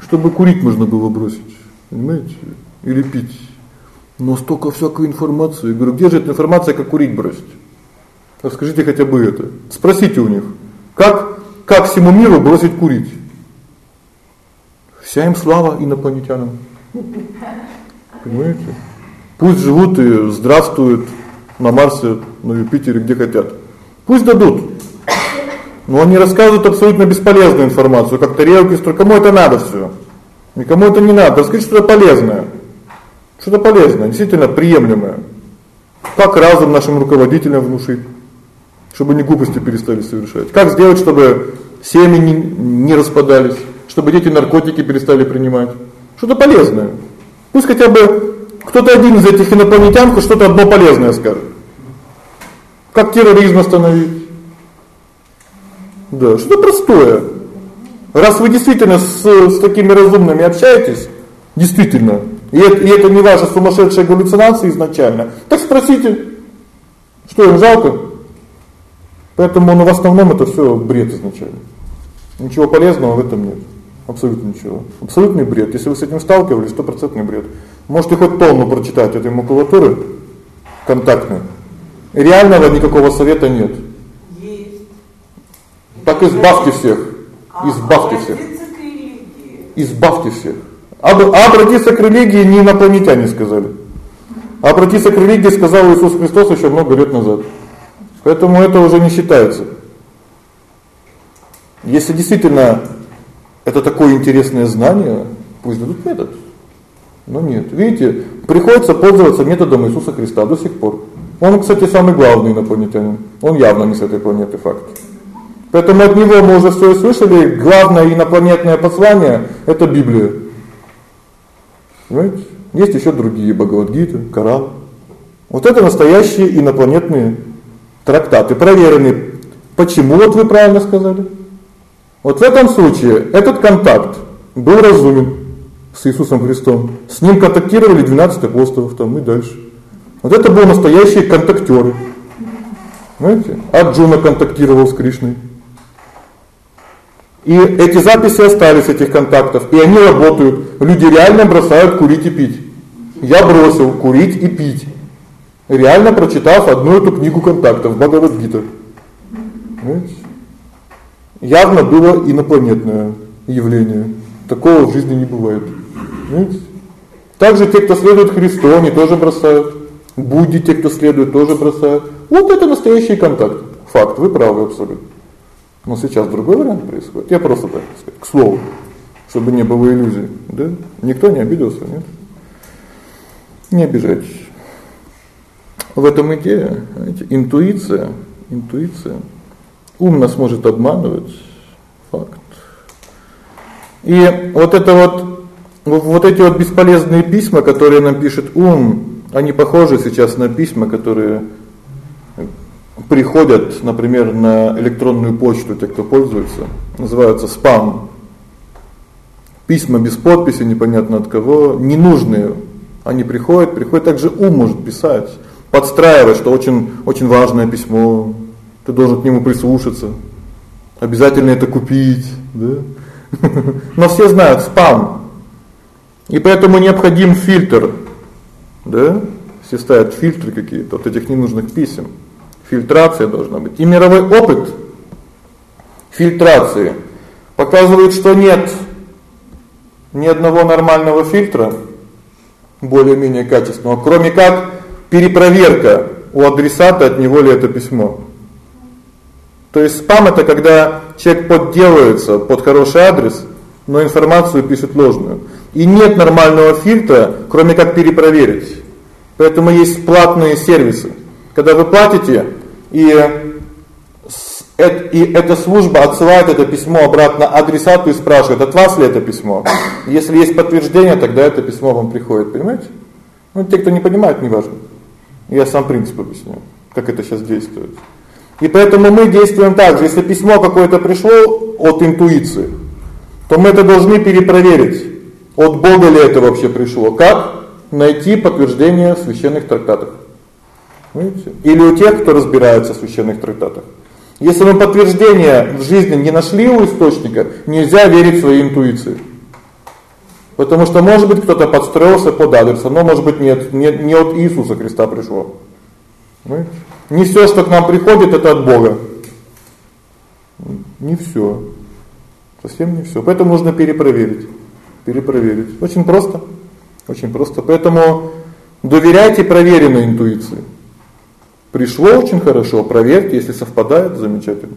A: чтобы курить можно было бросить, понимаете? Или пить. Но столько всякой информации. Я говорю, где же эта информация, как курить бросить? Расскажите хотя бы это. Спросите у них, как как всему миру бросить курить? Вся им слава инопланетянам. Понимаете? Пусть живут и здравствуют на Марсе, на Юпитере, где хотят. Пусть дадут. Но они рассказывают абсолютно бесполезную информацию, как тарелки, что кому это надо всё? Никому это не надо. Расскажите что-то полезное. Что-то полезное, действительно приемлемое. Как разум нашим руководителям внушить? Чтобы они глупости перестали совершать. Как сделать, чтобы семьи не, не распадались, чтобы дети наркотики перестали принимать? Что-то полезное. Пусть хотя бы кто-то один из этих инопланетян что-то одно полезное скажет. Как терроризм остановить? Да, что-то простое. Раз вы действительно с с такими разумными общаетесь, действительно, и это, и это не ваша сумасшедшая галлюцинация изначально, так спросите, что им жалко? Поэтому, ну, в основном это всё бред изначально. Ничего полезного в этом нет. Абсолютно ничего. Абсолютный бред. Если вы с этим сталкивались, стопроцентный бред. Можете хоть тонну прочитать этой макулатуры контактной. Реального никакого совета нет.
E: Есть.
A: Так избавьте всех. Избавьте всех. Избавьте всех. Об, обратиться к религии не инопланетяне сказали. Обратиться к религии сказал Иисус Христос еще много лет назад. Поэтому это уже не считается. Если действительно это такое интересное знание, пусть дадут метод. Но нет. Видите, приходится пользоваться методом Иисуса Христа до сих пор. Он, кстати, самый главный инопланетянин. Он явно не с этой планеты, факт. Поэтому от него мы уже всё слышали, главное инопланетное послание это Библия. Понимаете? Есть еще другие Бхагавад-гиты, Коран. Вот это настоящие инопланетные трактаты, проверенные. Почему вот вы правильно сказали? Вот в этом случае этот контакт был разумен с Иисусом Христом. С ним контактировали 12 апостолов там и дальше. Вот это были настоящие контактёры. Знаете? Арджуна контактировал с Кришной. И эти записи остались этих контактов, и они работают. Люди реально бросают курить и пить. Я бросил курить и пить. Реально прочитав одну эту книгу контактов Бхагавад-гита. Знаете? Явно было инопланетное явление. Такого в жизни не бывает. Знаете? Также те, кто следует Христу, они тоже бросают. Будди, те, кто следует, тоже бросают. Вот это настоящий контакт. Факт, вы правы абсолютно. Но сейчас другой вариант происходит. Я просто так сказать, к слову, чтобы не было иллюзий, да? Никто не обиделся, нет? Не обижайтесь. В этом идея, знаете, интуиция, интуиция. Ум нас может обманывать, факт. И вот это вот вот эти вот бесполезные письма, которые нам пишет ум, они похожи сейчас на письма, которые приходят, например, на электронную почту, те, кто пользуется, называются спам. Письма без подписи, непонятно от кого, ненужные. Они приходят, приходят также ум может писать, подстраивать, что очень очень важное письмо, ты должен к нему прислушаться. Обязательно это купить, да? Но все знают спам. И поэтому необходим фильтр. Да? Все ставят фильтры какие-то от этих ненужных писем фильтрация должна быть. И мировой опыт фильтрации показывает, что нет ни одного нормального фильтра более-менее качественного, кроме как перепроверка у адресата от него ли это письмо. То есть спам это когда человек подделывается под хороший адрес, но информацию пишет ложную. И нет нормального фильтра, кроме как перепроверить. Поэтому есть платные сервисы. Когда вы платите, и и эта служба отсылает это письмо обратно адресату и спрашивает: "От вас ли это письмо?" Если есть подтверждение, тогда это письмо вам приходит, понимаете? Ну, те, кто не понимает, неважно. Я сам принцип объясню, как это сейчас действует. И поэтому мы действуем так. Если письмо какое-то пришло от интуиции, то мы это должны перепроверить. От Бога ли это вообще пришло? Как найти подтверждение в священных трактатах? Видите? Или у тех, кто разбирается в священных трактатах. Если мы подтверждения в жизни не нашли у источника, нельзя верить своей интуиции. Потому что может быть кто-то подстроился под адресом, но может быть нет, не не от Иисуса Христа пришло. Понимаете? Не всё, что к нам приходит, это от Бога. Не всё. Совсем не всё. Поэтому нужно перепроверить. Перепроверить. Очень просто. Очень просто. Поэтому доверяйте проверенной интуиции. Пришло очень хорошо, проверьте, если совпадает, замечательно.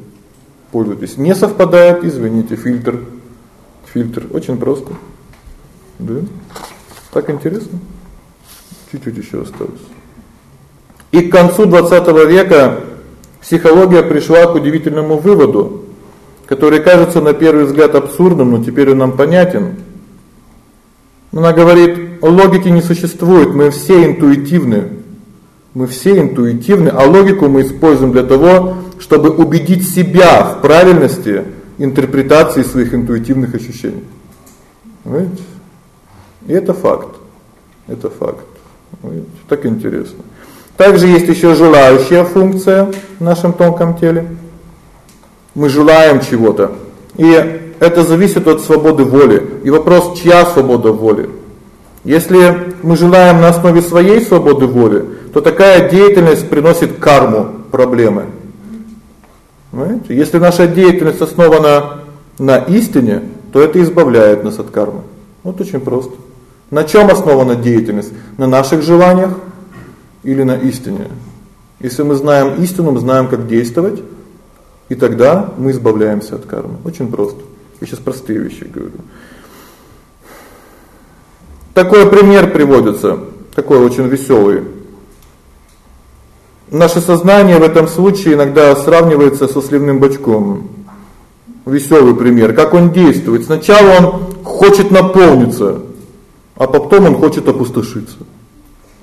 A: Пользуйтесь. Не совпадает, извините, фильтр. Фильтр очень просто. Да? Так интересно. Чуть-чуть еще осталось. И к концу 20 века психология пришла к удивительному выводу, который кажется на первый взгляд абсурдным, но теперь он нам понятен. Она говорит: логики не существует, мы все интуитивны. Мы все интуитивны, а логику мы используем для того, чтобы убедить себя в правильности интерпретации своих интуитивных ощущений. Понимаете? И это факт. Это факт. Так интересно. Также есть еще желающая функция в нашем тонком теле. Мы желаем чего-то. И это зависит от свободы воли. И вопрос, чья свобода воли? Если мы желаем на основе своей свободы воли, то такая деятельность приносит карму, проблемы. Понимаете? Если наша деятельность основана на истине, то это избавляет нас от кармы. Вот очень просто. На чем основана деятельность? На наших желаниях или на истине? Если мы знаем истину, мы знаем, как действовать, и тогда мы избавляемся от кармы. Очень просто. Я сейчас простые вещи говорю. Такой пример приводится, такой очень веселый. Наше сознание в этом случае иногда сравнивается со сливным бачком. Веселый пример. Как он действует? Сначала он хочет наполниться, а потом он хочет опустошиться.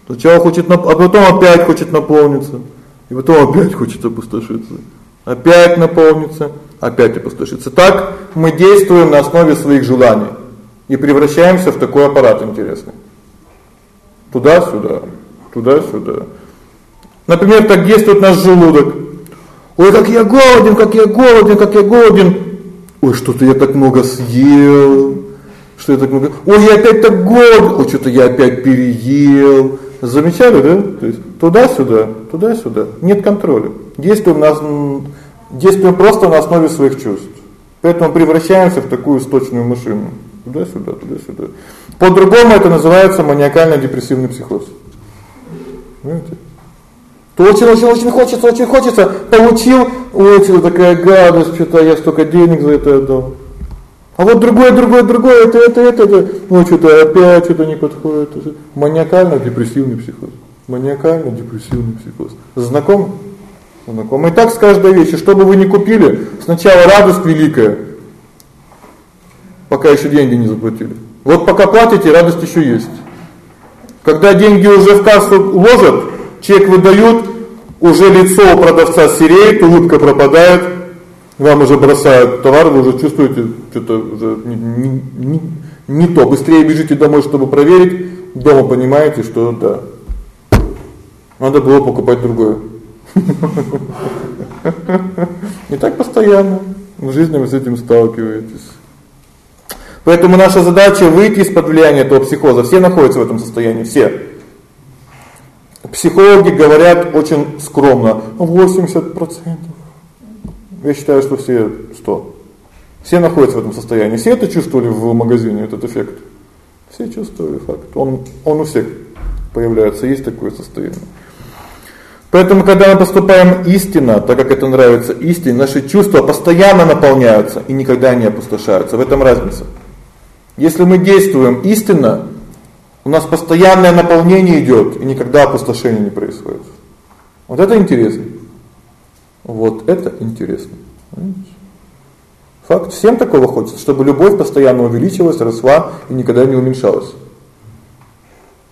A: Сначала хочет, а потом опять хочет наполниться, и потом опять хочет опустошиться. Опять наполниться, опять опустошиться. Так мы действуем на основе своих желаний и превращаемся в такой аппарат интересный. Туда-сюда, туда-сюда. Например, так действует наш желудок. Ой, как я голоден, как я голоден, как я голоден. Ой, что-то я так много съел. Что я так много. Ой, я опять так голоден. Ой, что-то я опять переел. Замечали, да? То есть туда-сюда, туда-сюда. Нет контроля. Действуем на действуем просто на основе своих чувств. Поэтому превращаемся в такую сточную машину. Туда-сюда, туда-сюда. По-другому это называется маниакально-депрессивный психоз. Понимаете? То очень, очень, очень хочется, очень хочется, получил, ой, что такая гадость, что-то я столько денег за это отдал. А вот другое, другое, другое, это, это, это, это, ну что-то опять что-то не подходит. Маниакально-депрессивный психоз. Маниакально-депрессивный психоз. Знаком? Знаком. И так с каждой вещи, что бы вы ни купили, сначала радость великая, пока еще деньги не заплатили. Вот пока платите, радость еще есть. Когда деньги уже в кассу уложат, чек выдают, уже лицо у продавца сереет, улыбка пропадает, вам уже бросают товар, вы уже чувствуете, что-то уже не, не, не, не то. Быстрее бежите домой, чтобы проверить. Дома понимаете, что да. Надо было покупать другое. И так постоянно в жизни вы с этим сталкиваетесь. Поэтому наша задача выйти из-под влияния этого психоза. Все находятся в этом состоянии, все. Психологи говорят очень скромно, 80%. Я считаю, что все 100. Все находятся в этом состоянии. Все это чувствовали в магазине этот эффект. Все чувствовали факт. Он он у всех появляется, есть такое состояние. Поэтому когда мы поступаем истинно, так как это нравится истине, наши чувства постоянно наполняются и никогда не опустошаются. В этом разница. Если мы действуем истинно, у нас постоянное наполнение идет и никогда опустошение не происходит. Вот это интересно. Вот это интересно. Факт, всем такого хочется, чтобы любовь постоянно увеличивалась, росла и никогда не уменьшалась.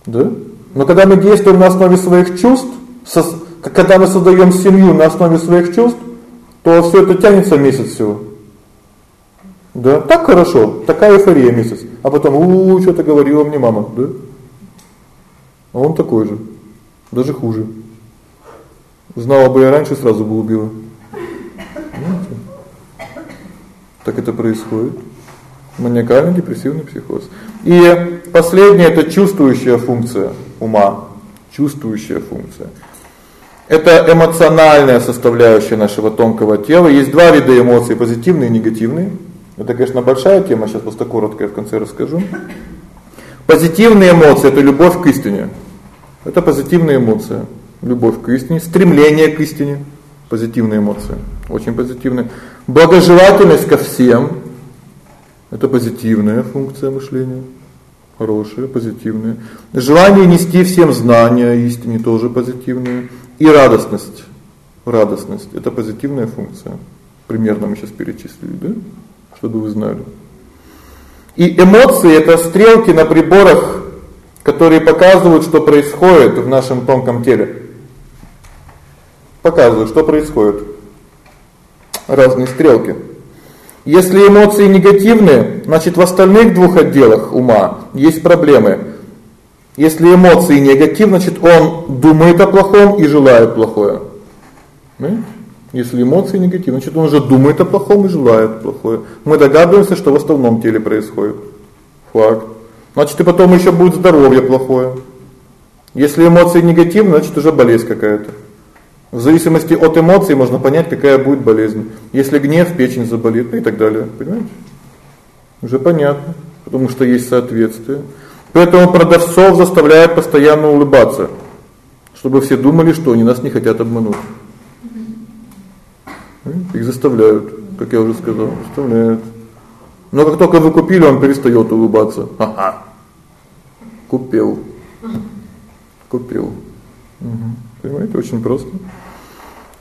A: Да? Но когда мы действуем на основе своих чувств, со, когда мы создаем семью на основе своих чувств, то все это тянется месяц всего. Да, так хорошо, такая эйфория месяц. А потом, у, -у что-то говорила мне мама, да? А он такой же. Даже хуже. Знала бы я раньше, сразу бы убила. Понимаете? Так это происходит. Маниакальный депрессивный психоз. И последнее это чувствующая функция ума, чувствующая функция. Это эмоциональная составляющая нашего тонкого тела. Есть два вида эмоций: позитивные и негативные. Это, конечно, большая тема, сейчас просто коротко я в конце расскажу. Позитивные эмоции это любовь к истине. Это позитивные эмоции любовь к истине, стремление к истине, позитивные эмоции, очень позитивные. Благожелательность ко всем это позитивная функция мышления, хорошая, позитивная. Желание нести всем знания истине тоже позитивное. И радостность. Радостность это позитивная функция. Примерно мы сейчас перечислили, да? Чтобы вы знали. И эмоции это стрелки на приборах, которые показывают, что происходит в нашем тонком теле показывают, что происходит. Разные стрелки. Если эмоции негативные, значит в остальных двух отделах ума есть проблемы. Если эмоции негативны, значит он думает о плохом и желает плохое. Если эмоции негативны, значит он уже думает о плохом и желает плохое. Мы догадываемся, что в остальном теле происходит. Факт. Значит, и потом еще будет здоровье плохое. Если эмоции негативны, значит уже болезнь какая-то. В зависимости от эмоций можно понять, какая будет болезнь. Если гнев, печень заболит и так далее, понимаете? Уже понятно, потому что есть соответствие. Поэтому продавцов заставляют постоянно улыбаться, чтобы все думали, что они нас не хотят обмануть. Их заставляют, как я уже сказал, заставляют. Но как только вы купили, он перестаёт улыбаться. Ага. Купил. Купил. Угу. Понимаете, очень просто.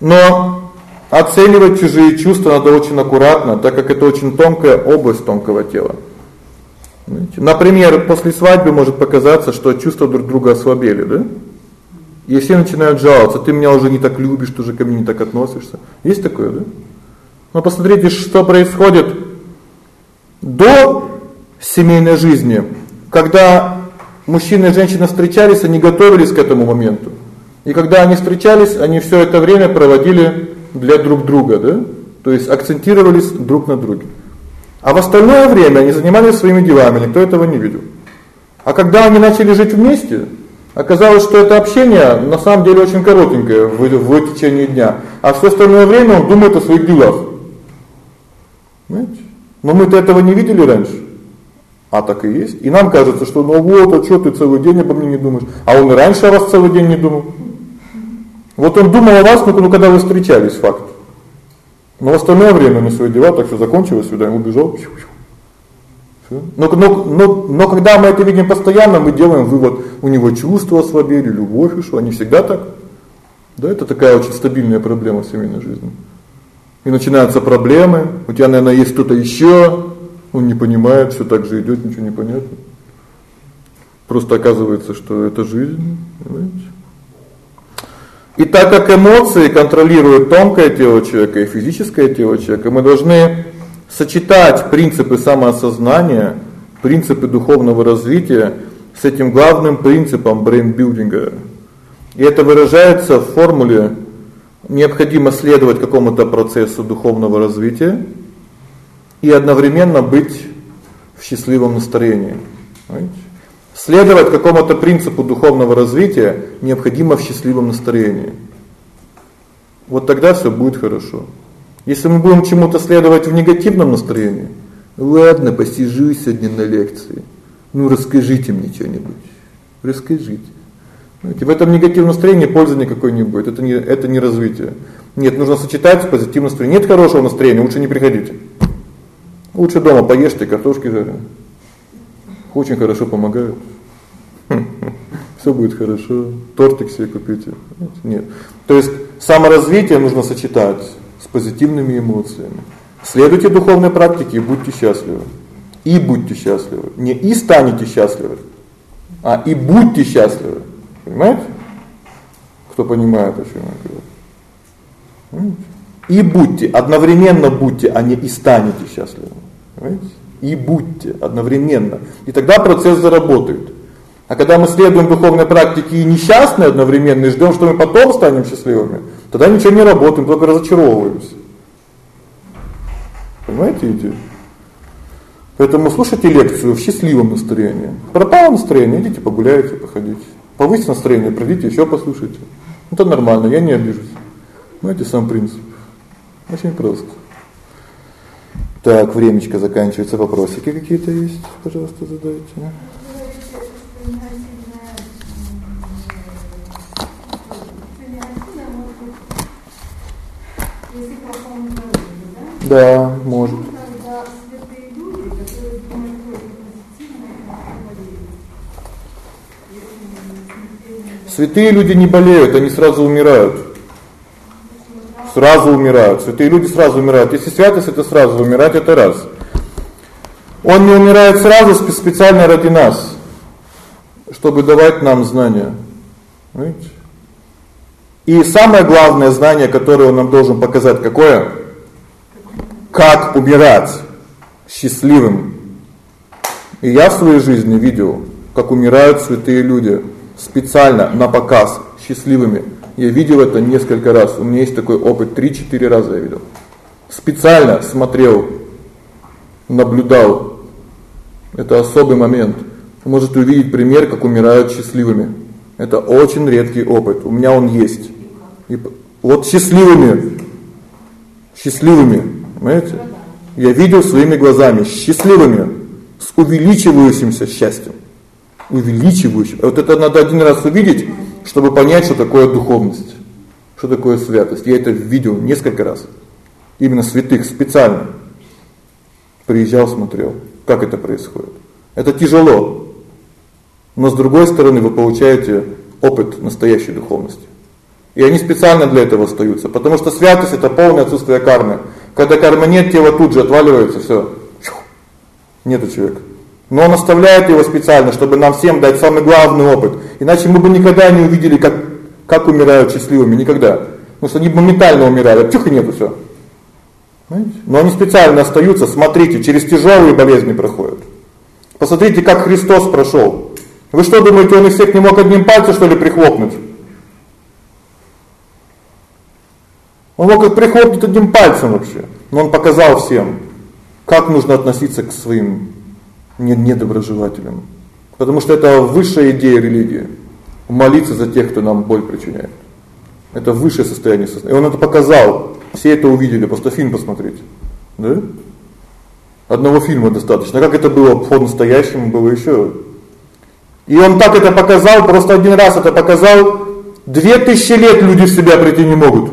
A: Но оценивать чужие чувства надо очень аккуратно, так как это очень тонкая область тонкого тела. Например, после свадьбы может показаться, что чувства друг друга ослабели, да? И все начинают жаловаться: "Ты меня уже не так любишь, ты уже ко мне не так относишься". Есть такое, да? Но посмотрите, что происходит до семейной жизни. Когда мужчина и женщина встречались, они готовились к этому моменту. И когда они встречались, они все это время проводили для друг друга, да? То есть акцентировались друг на друге. А в остальное время они занимались своими делами, никто этого не видел. А когда они начали жить вместе, оказалось, что это общение на самом деле очень коротенькое в, в течение дня, а все остальное время он думает о своих делах. Понимаете? Но мы-то этого не видели раньше. А так и есть. И нам кажется, что ну вот, а что ты целый день обо мне не думаешь? А он и раньше вас целый день не думал. Вот он думал о вас, ну когда вы встречались, факт. Но в остальное время на свои дела так все закончилось, сюда убежал. Но, но, но, но когда мы это видим постоянно, мы делаем вывод, у него чувства ослабели, любовь ушла, они всегда так. Да, это такая очень стабильная проблема в семейной жизни. И начинаются проблемы. У тебя, наверное, есть кто-то еще, он не понимает, все так же идет, ничего не понятно. Просто оказывается, что это жизнь, понимаете? И так как эмоции контролируют тонкое тело человека и физическое тело человека, мы должны сочетать принципы самоосознания, принципы духовного развития с этим главным принципом брейнбилдинга. И это выражается в формуле необходимо следовать какому-то процессу духовного развития и одновременно быть в счастливом настроении. Понимаете? Следовать какому-то принципу духовного развития необходимо в счастливом настроении. Вот тогда все будет хорошо. Если мы будем чему-то следовать в негативном настроении, ладно, посижу сегодня на лекции. Ну расскажите мне что-нибудь. Расскажите. Знаете, в этом негативном настроении пользы никакой не будет. Это не это не развитие. Нет, нужно сочетать с позитивным настроением. Нет хорошего настроения, лучше не приходите. Лучше дома поешьте картошки жареной. Очень хорошо помогают. Всё будет хорошо. Тортик себе купите. Нет. То есть саморазвитие нужно сочетать с позитивными эмоциями. Следуйте духовной практике и будьте счастливы. И будьте счастливы. Не и станете счастливы, а и будьте счастливы. Понимаете? Кто понимает, о чём я говорю? И будьте, одновременно будьте, а не и станете счастливыми. Понимаете? И будьте одновременно. И тогда процесс заработает. А когда мы следуем духовной практике и несчастны одновременно, и ждём, что мы потом станем счастливыми, тогда ничего не работаем, только разочаровываемся. Понимаете идею? Поэтому слушайте лекцию в счастливом настроении. Пропало настроение, идите погуляйте, походите. Повысить настроение, пройдите, ещё послушайте. Это нормально, я не обижусь. Знаете, сам принцип. Очень просто. Так, времечко заканчивается. Вопросики какие-то есть? Пожалуйста, задайте. Да, может. Святые люди не болеют, они сразу умирают сразу умирают. Святые люди сразу умирают. Если святость это сразу умирать это раз. Он не умирает сразу специально ради нас, чтобы давать нам знания. Видите? И самое главное знание, которое он нам должен показать, какое? Как умирать счастливым. И я в своей жизни видел, как умирают святые люди специально на показ счастливыми. Я видел это несколько раз. У меня есть такой опыт, 3-4 раза я видел. Специально смотрел, наблюдал. Это особый момент. Вы можете увидеть пример, как умирают счастливыми. Это очень редкий опыт. У меня он есть. И Вот счастливыми. Счастливыми, понимаете? Я видел своими глазами счастливыми, с увеличивающимся счастьем. Увеличивающим. Вот это надо один раз увидеть, чтобы понять, что такое духовность. Что такое святость. Я это видел несколько раз. Именно святых специально. Приезжал, смотрел, как это происходит. Это тяжело. Но с другой стороны, вы получаете опыт настоящей духовности. И они специально для этого остаются, потому что святость это полное отсутствие кармы. Когда кармы нет, тело тут же отваливается, всё. Нету человека. Но он оставляет его специально, чтобы нам всем дать самый главный опыт. Иначе мы бы никогда не увидели, как как умирают счастливыми никогда. Потому что они моментально умирают, тихо нету всё. Понимаете? Но они специально остаются, смотрите, через тяжелые болезни проходят. Посмотрите, как Христос прошел. Вы что думаете, он их всех не мог одним пальцем что ли прихлопнуть? Он мог их прихлопнуть одним пальцем вообще. Но он показал всем, как нужно относиться к своим недоброжелателям. Потому что это высшая идея религии. Молиться за тех, кто нам боль причиняет. Это высшее состояние сознания. И он это показал. Все это увидели, просто фильм посмотрите. Да? Одного фильма достаточно. Как это было по-настоящему было еще. И он так это показал, просто один раз это показал. Две тысячи лет люди в себя прийти не могут.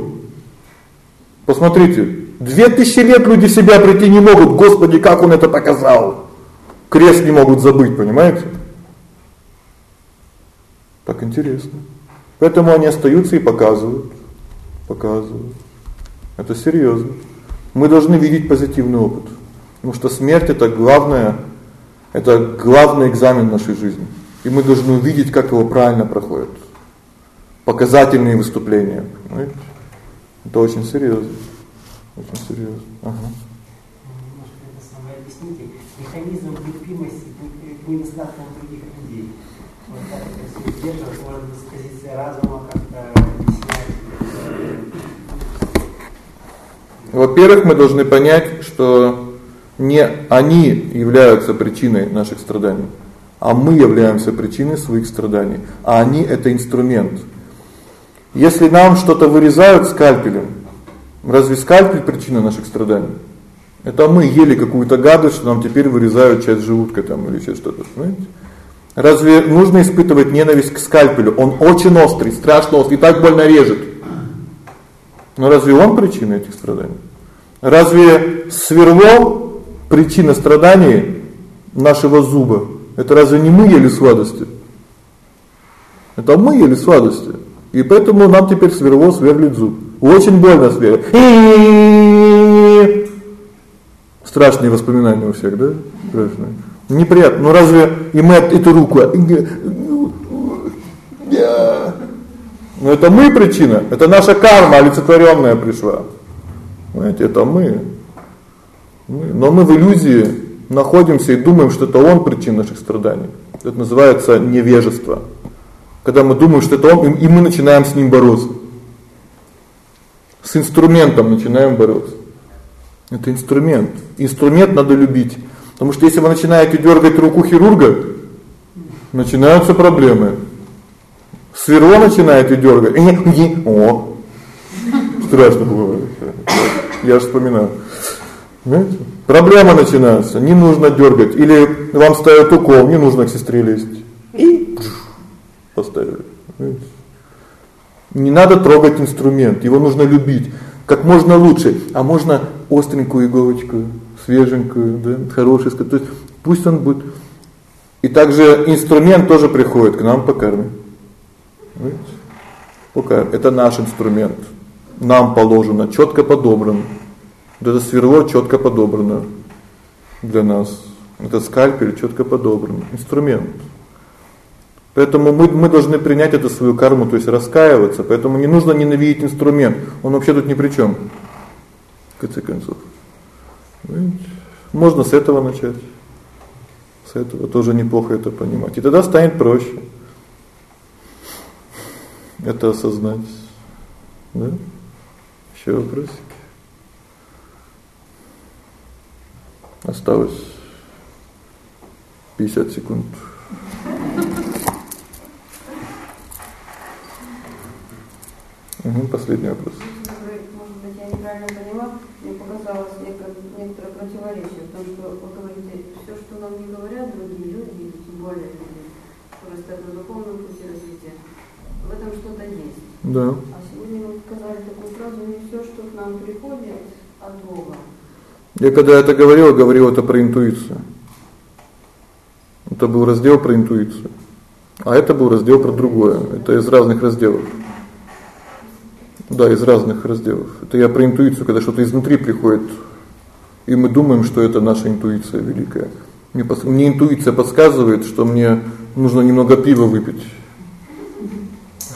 A: Посмотрите, две тысячи лет люди себя прийти не могут. Господи, как он это показал? Крест не могут забыть, понимаете? Так интересно. Поэтому они остаются и показывают, показывают. Это серьезно. Мы должны видеть позитивный опыт. Потому что смерть это главное это главный экзамен нашей жизни. И мы должны увидеть, как его правильно проходит. Показательные выступления, понимаете? Это очень серьезно. Очень серьезно. Ага.
D: Немножко это самое объясните. Механизм терпимости к недостаткам других людей. Вот как это все сдерживать, может с позиции разума как-то объяснять.
A: Во-первых, мы должны понять, что не они являются причиной наших страданий, а мы являемся причиной своих страданий, а они это инструмент. Если нам что-то вырезают скальпелем, разве скальпель причина наших страданий? Это мы ели какую-то гадость, нам теперь вырезают часть желудка там или еще что-то, понимаете? Разве нужно испытывать ненависть к скальпелю? Он очень острый, страшно острый, и так больно режет. Но разве он причина этих страданий? Разве сверло причина страданий нашего зуба? Это разве не мы ели сладости? Это мы ели сладости. И поэтому нам теперь сверло сверлит зуб. Очень больно сверлит. Страшные воспоминания у всех, да? Страшные. Неприятно. Ну разве и мы эту руку но это мы причина, это наша карма олицетворённая пришла. Понимаете, это мы. мы. Но мы в иллюзии находимся и думаем, что это он причина наших страданий. Это называется невежество когда мы думаем, что это он, и мы начинаем с ним бороться. С инструментом начинаем бороться. Это инструмент. Инструмент надо любить. Потому что если вы начинаете дергать руку хирурга, начинаются проблемы. Сверло начинаете дергать. О. Страшно было. Я вспоминаю. Знаете? Проблема начинается. Не нужно дергать или вам ставят укол, не нужно к сестре лезть. И поставили. Не надо трогать инструмент, его нужно любить как можно лучше, а можно остренькую иголочку, свеженькую, да, хорошую, то есть пусть он будет. И также инструмент тоже приходит к нам по карме. Видите? Пока это наш инструмент. Нам положено, четко подобран. Вот это сверло четко подобрано для нас. Это скальпель четко подобран, инструмент. Поэтому мы мы должны принять эту свою карму, то есть раскаиваться. Поэтому не нужно ненавидеть инструмент. Он вообще тут ни при чём. В конце концов. Можно с этого начать. С этого тоже неплохо это понимать. И тогда станет проще. Это осознать. Да? Ещё вопросики? Осталось 50 секунд. Угу, последний вопрос.
B: Может быть, я неправильно поняла, мне показалось некоторое противоречие в том, что вы говорите, все, что нам не говорят другие люди, тем более люди, которые стоят на духовном пути развития, в этом что-то есть.
A: Да.
B: А сегодня вы сказали такую фразу, не все, что к нам приходит от Бога.
A: Я когда это говорил, говорил это про интуицию. Это был раздел про интуицию. А это был раздел про другое. Это из разных разделов. Да, из разных разделов. Это я про интуицию, когда что-то изнутри приходит, и мы думаем, что это наша интуиция великая. Мне мне интуиция подсказывает, что мне нужно немного пива выпить.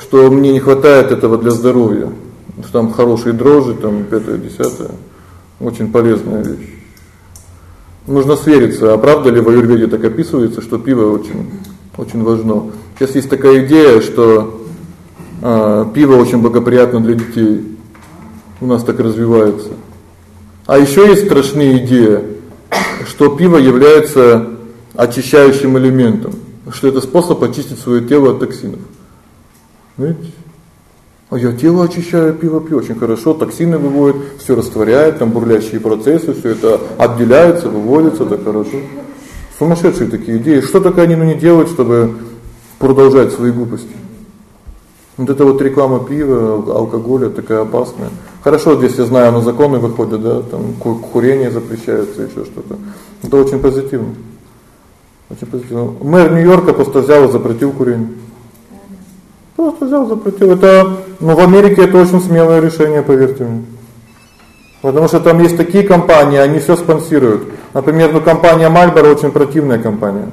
A: Что мне не хватает этого для здоровья. Что там хорошие дрожжи, там пятое, десятое. Очень полезная вещь. Нужно свериться, а правда ли в аюрведе так описывается, что пиво очень очень важно. Сейчас есть такая идея, что э, пиво очень благоприятно для детей. У нас так развивается. А еще есть страшная идея, что пиво является очищающим элементом, что это способ очистить свое тело от токсинов. Знаете? А я тело очищаю, пиво пью очень хорошо, токсины выводит, все растворяет, там бурлящие процессы, все это отделяется, выводится, так хорошо. Сумасшедшие такие идеи. Что только они ну не делают, чтобы продолжать свои глупости. Вот это вот реклама пива, алкоголя такая опасная. Хорошо, здесь я знаю, на законы выходят, да, там курение запрещается, еще что-то. Это очень позитивно. Очень позитивно. Мэр Нью-Йорка просто взял и запретил курение. Просто взял, запретил. Это, ну, в Америке это очень смелое решение, поверьте мне. Потому что там есть такие компании, они все спонсируют. Например, ну компания Marlboro очень противная компания.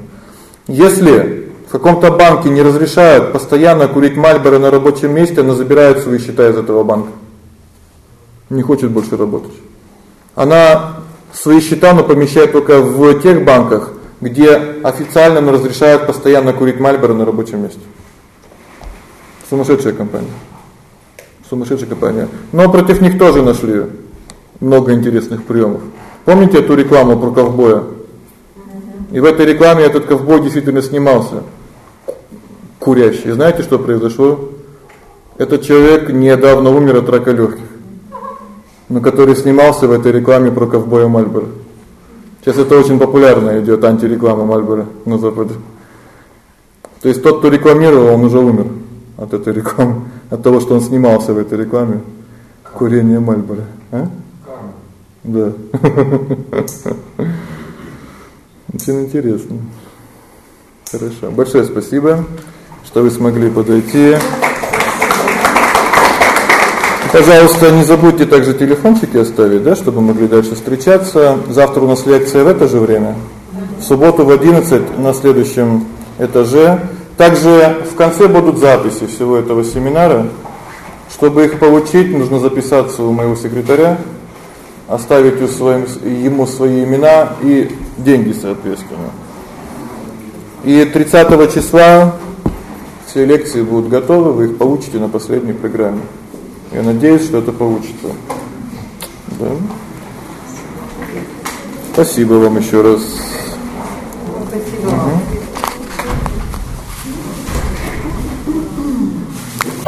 A: Если в каком-то банке не разрешают постоянно курить Marlboro на рабочем месте, она забирает свои счета из этого банка. Не хочет больше работать. Она свои счета но помещает только в тех банках, где официально разрешают постоянно курить Marlboro на рабочем месте. Сумасшедшая компания. Сумасшедшая компания. Но против них тоже нашли много интересных приемов. Помните эту рекламу про ковбоя? И в этой рекламе этот ковбой действительно снимался курящий. Знаете, что произошло? Этот человек недавно умер от рака легких. Но который снимался в этой рекламе про ковбоя Мальборо. Сейчас это очень популярно идет антиреклама Мальборо на западе. То есть тот, кто рекламировал, он уже умер от этой рекламы, от того, что он снимался в этой рекламе курение Мальборо, а? Да. Очень интересно. Хорошо. Большое спасибо, что вы смогли подойти. Пожалуйста, не забудьте также телефончики оставить, да, чтобы могли дальше встречаться. Завтра у нас лекция в это же время. В субботу в 11 на следующем этаже. Также в конце будут записи всего этого семинара. Чтобы их получить, нужно записаться у моего секретаря оставить у своим, ему свои имена и деньги, соответственно. И 30 числа все лекции будут готовы, вы их получите на последней программе. Я надеюсь, что это получится. Да? Спасибо вам еще раз. Спасибо угу.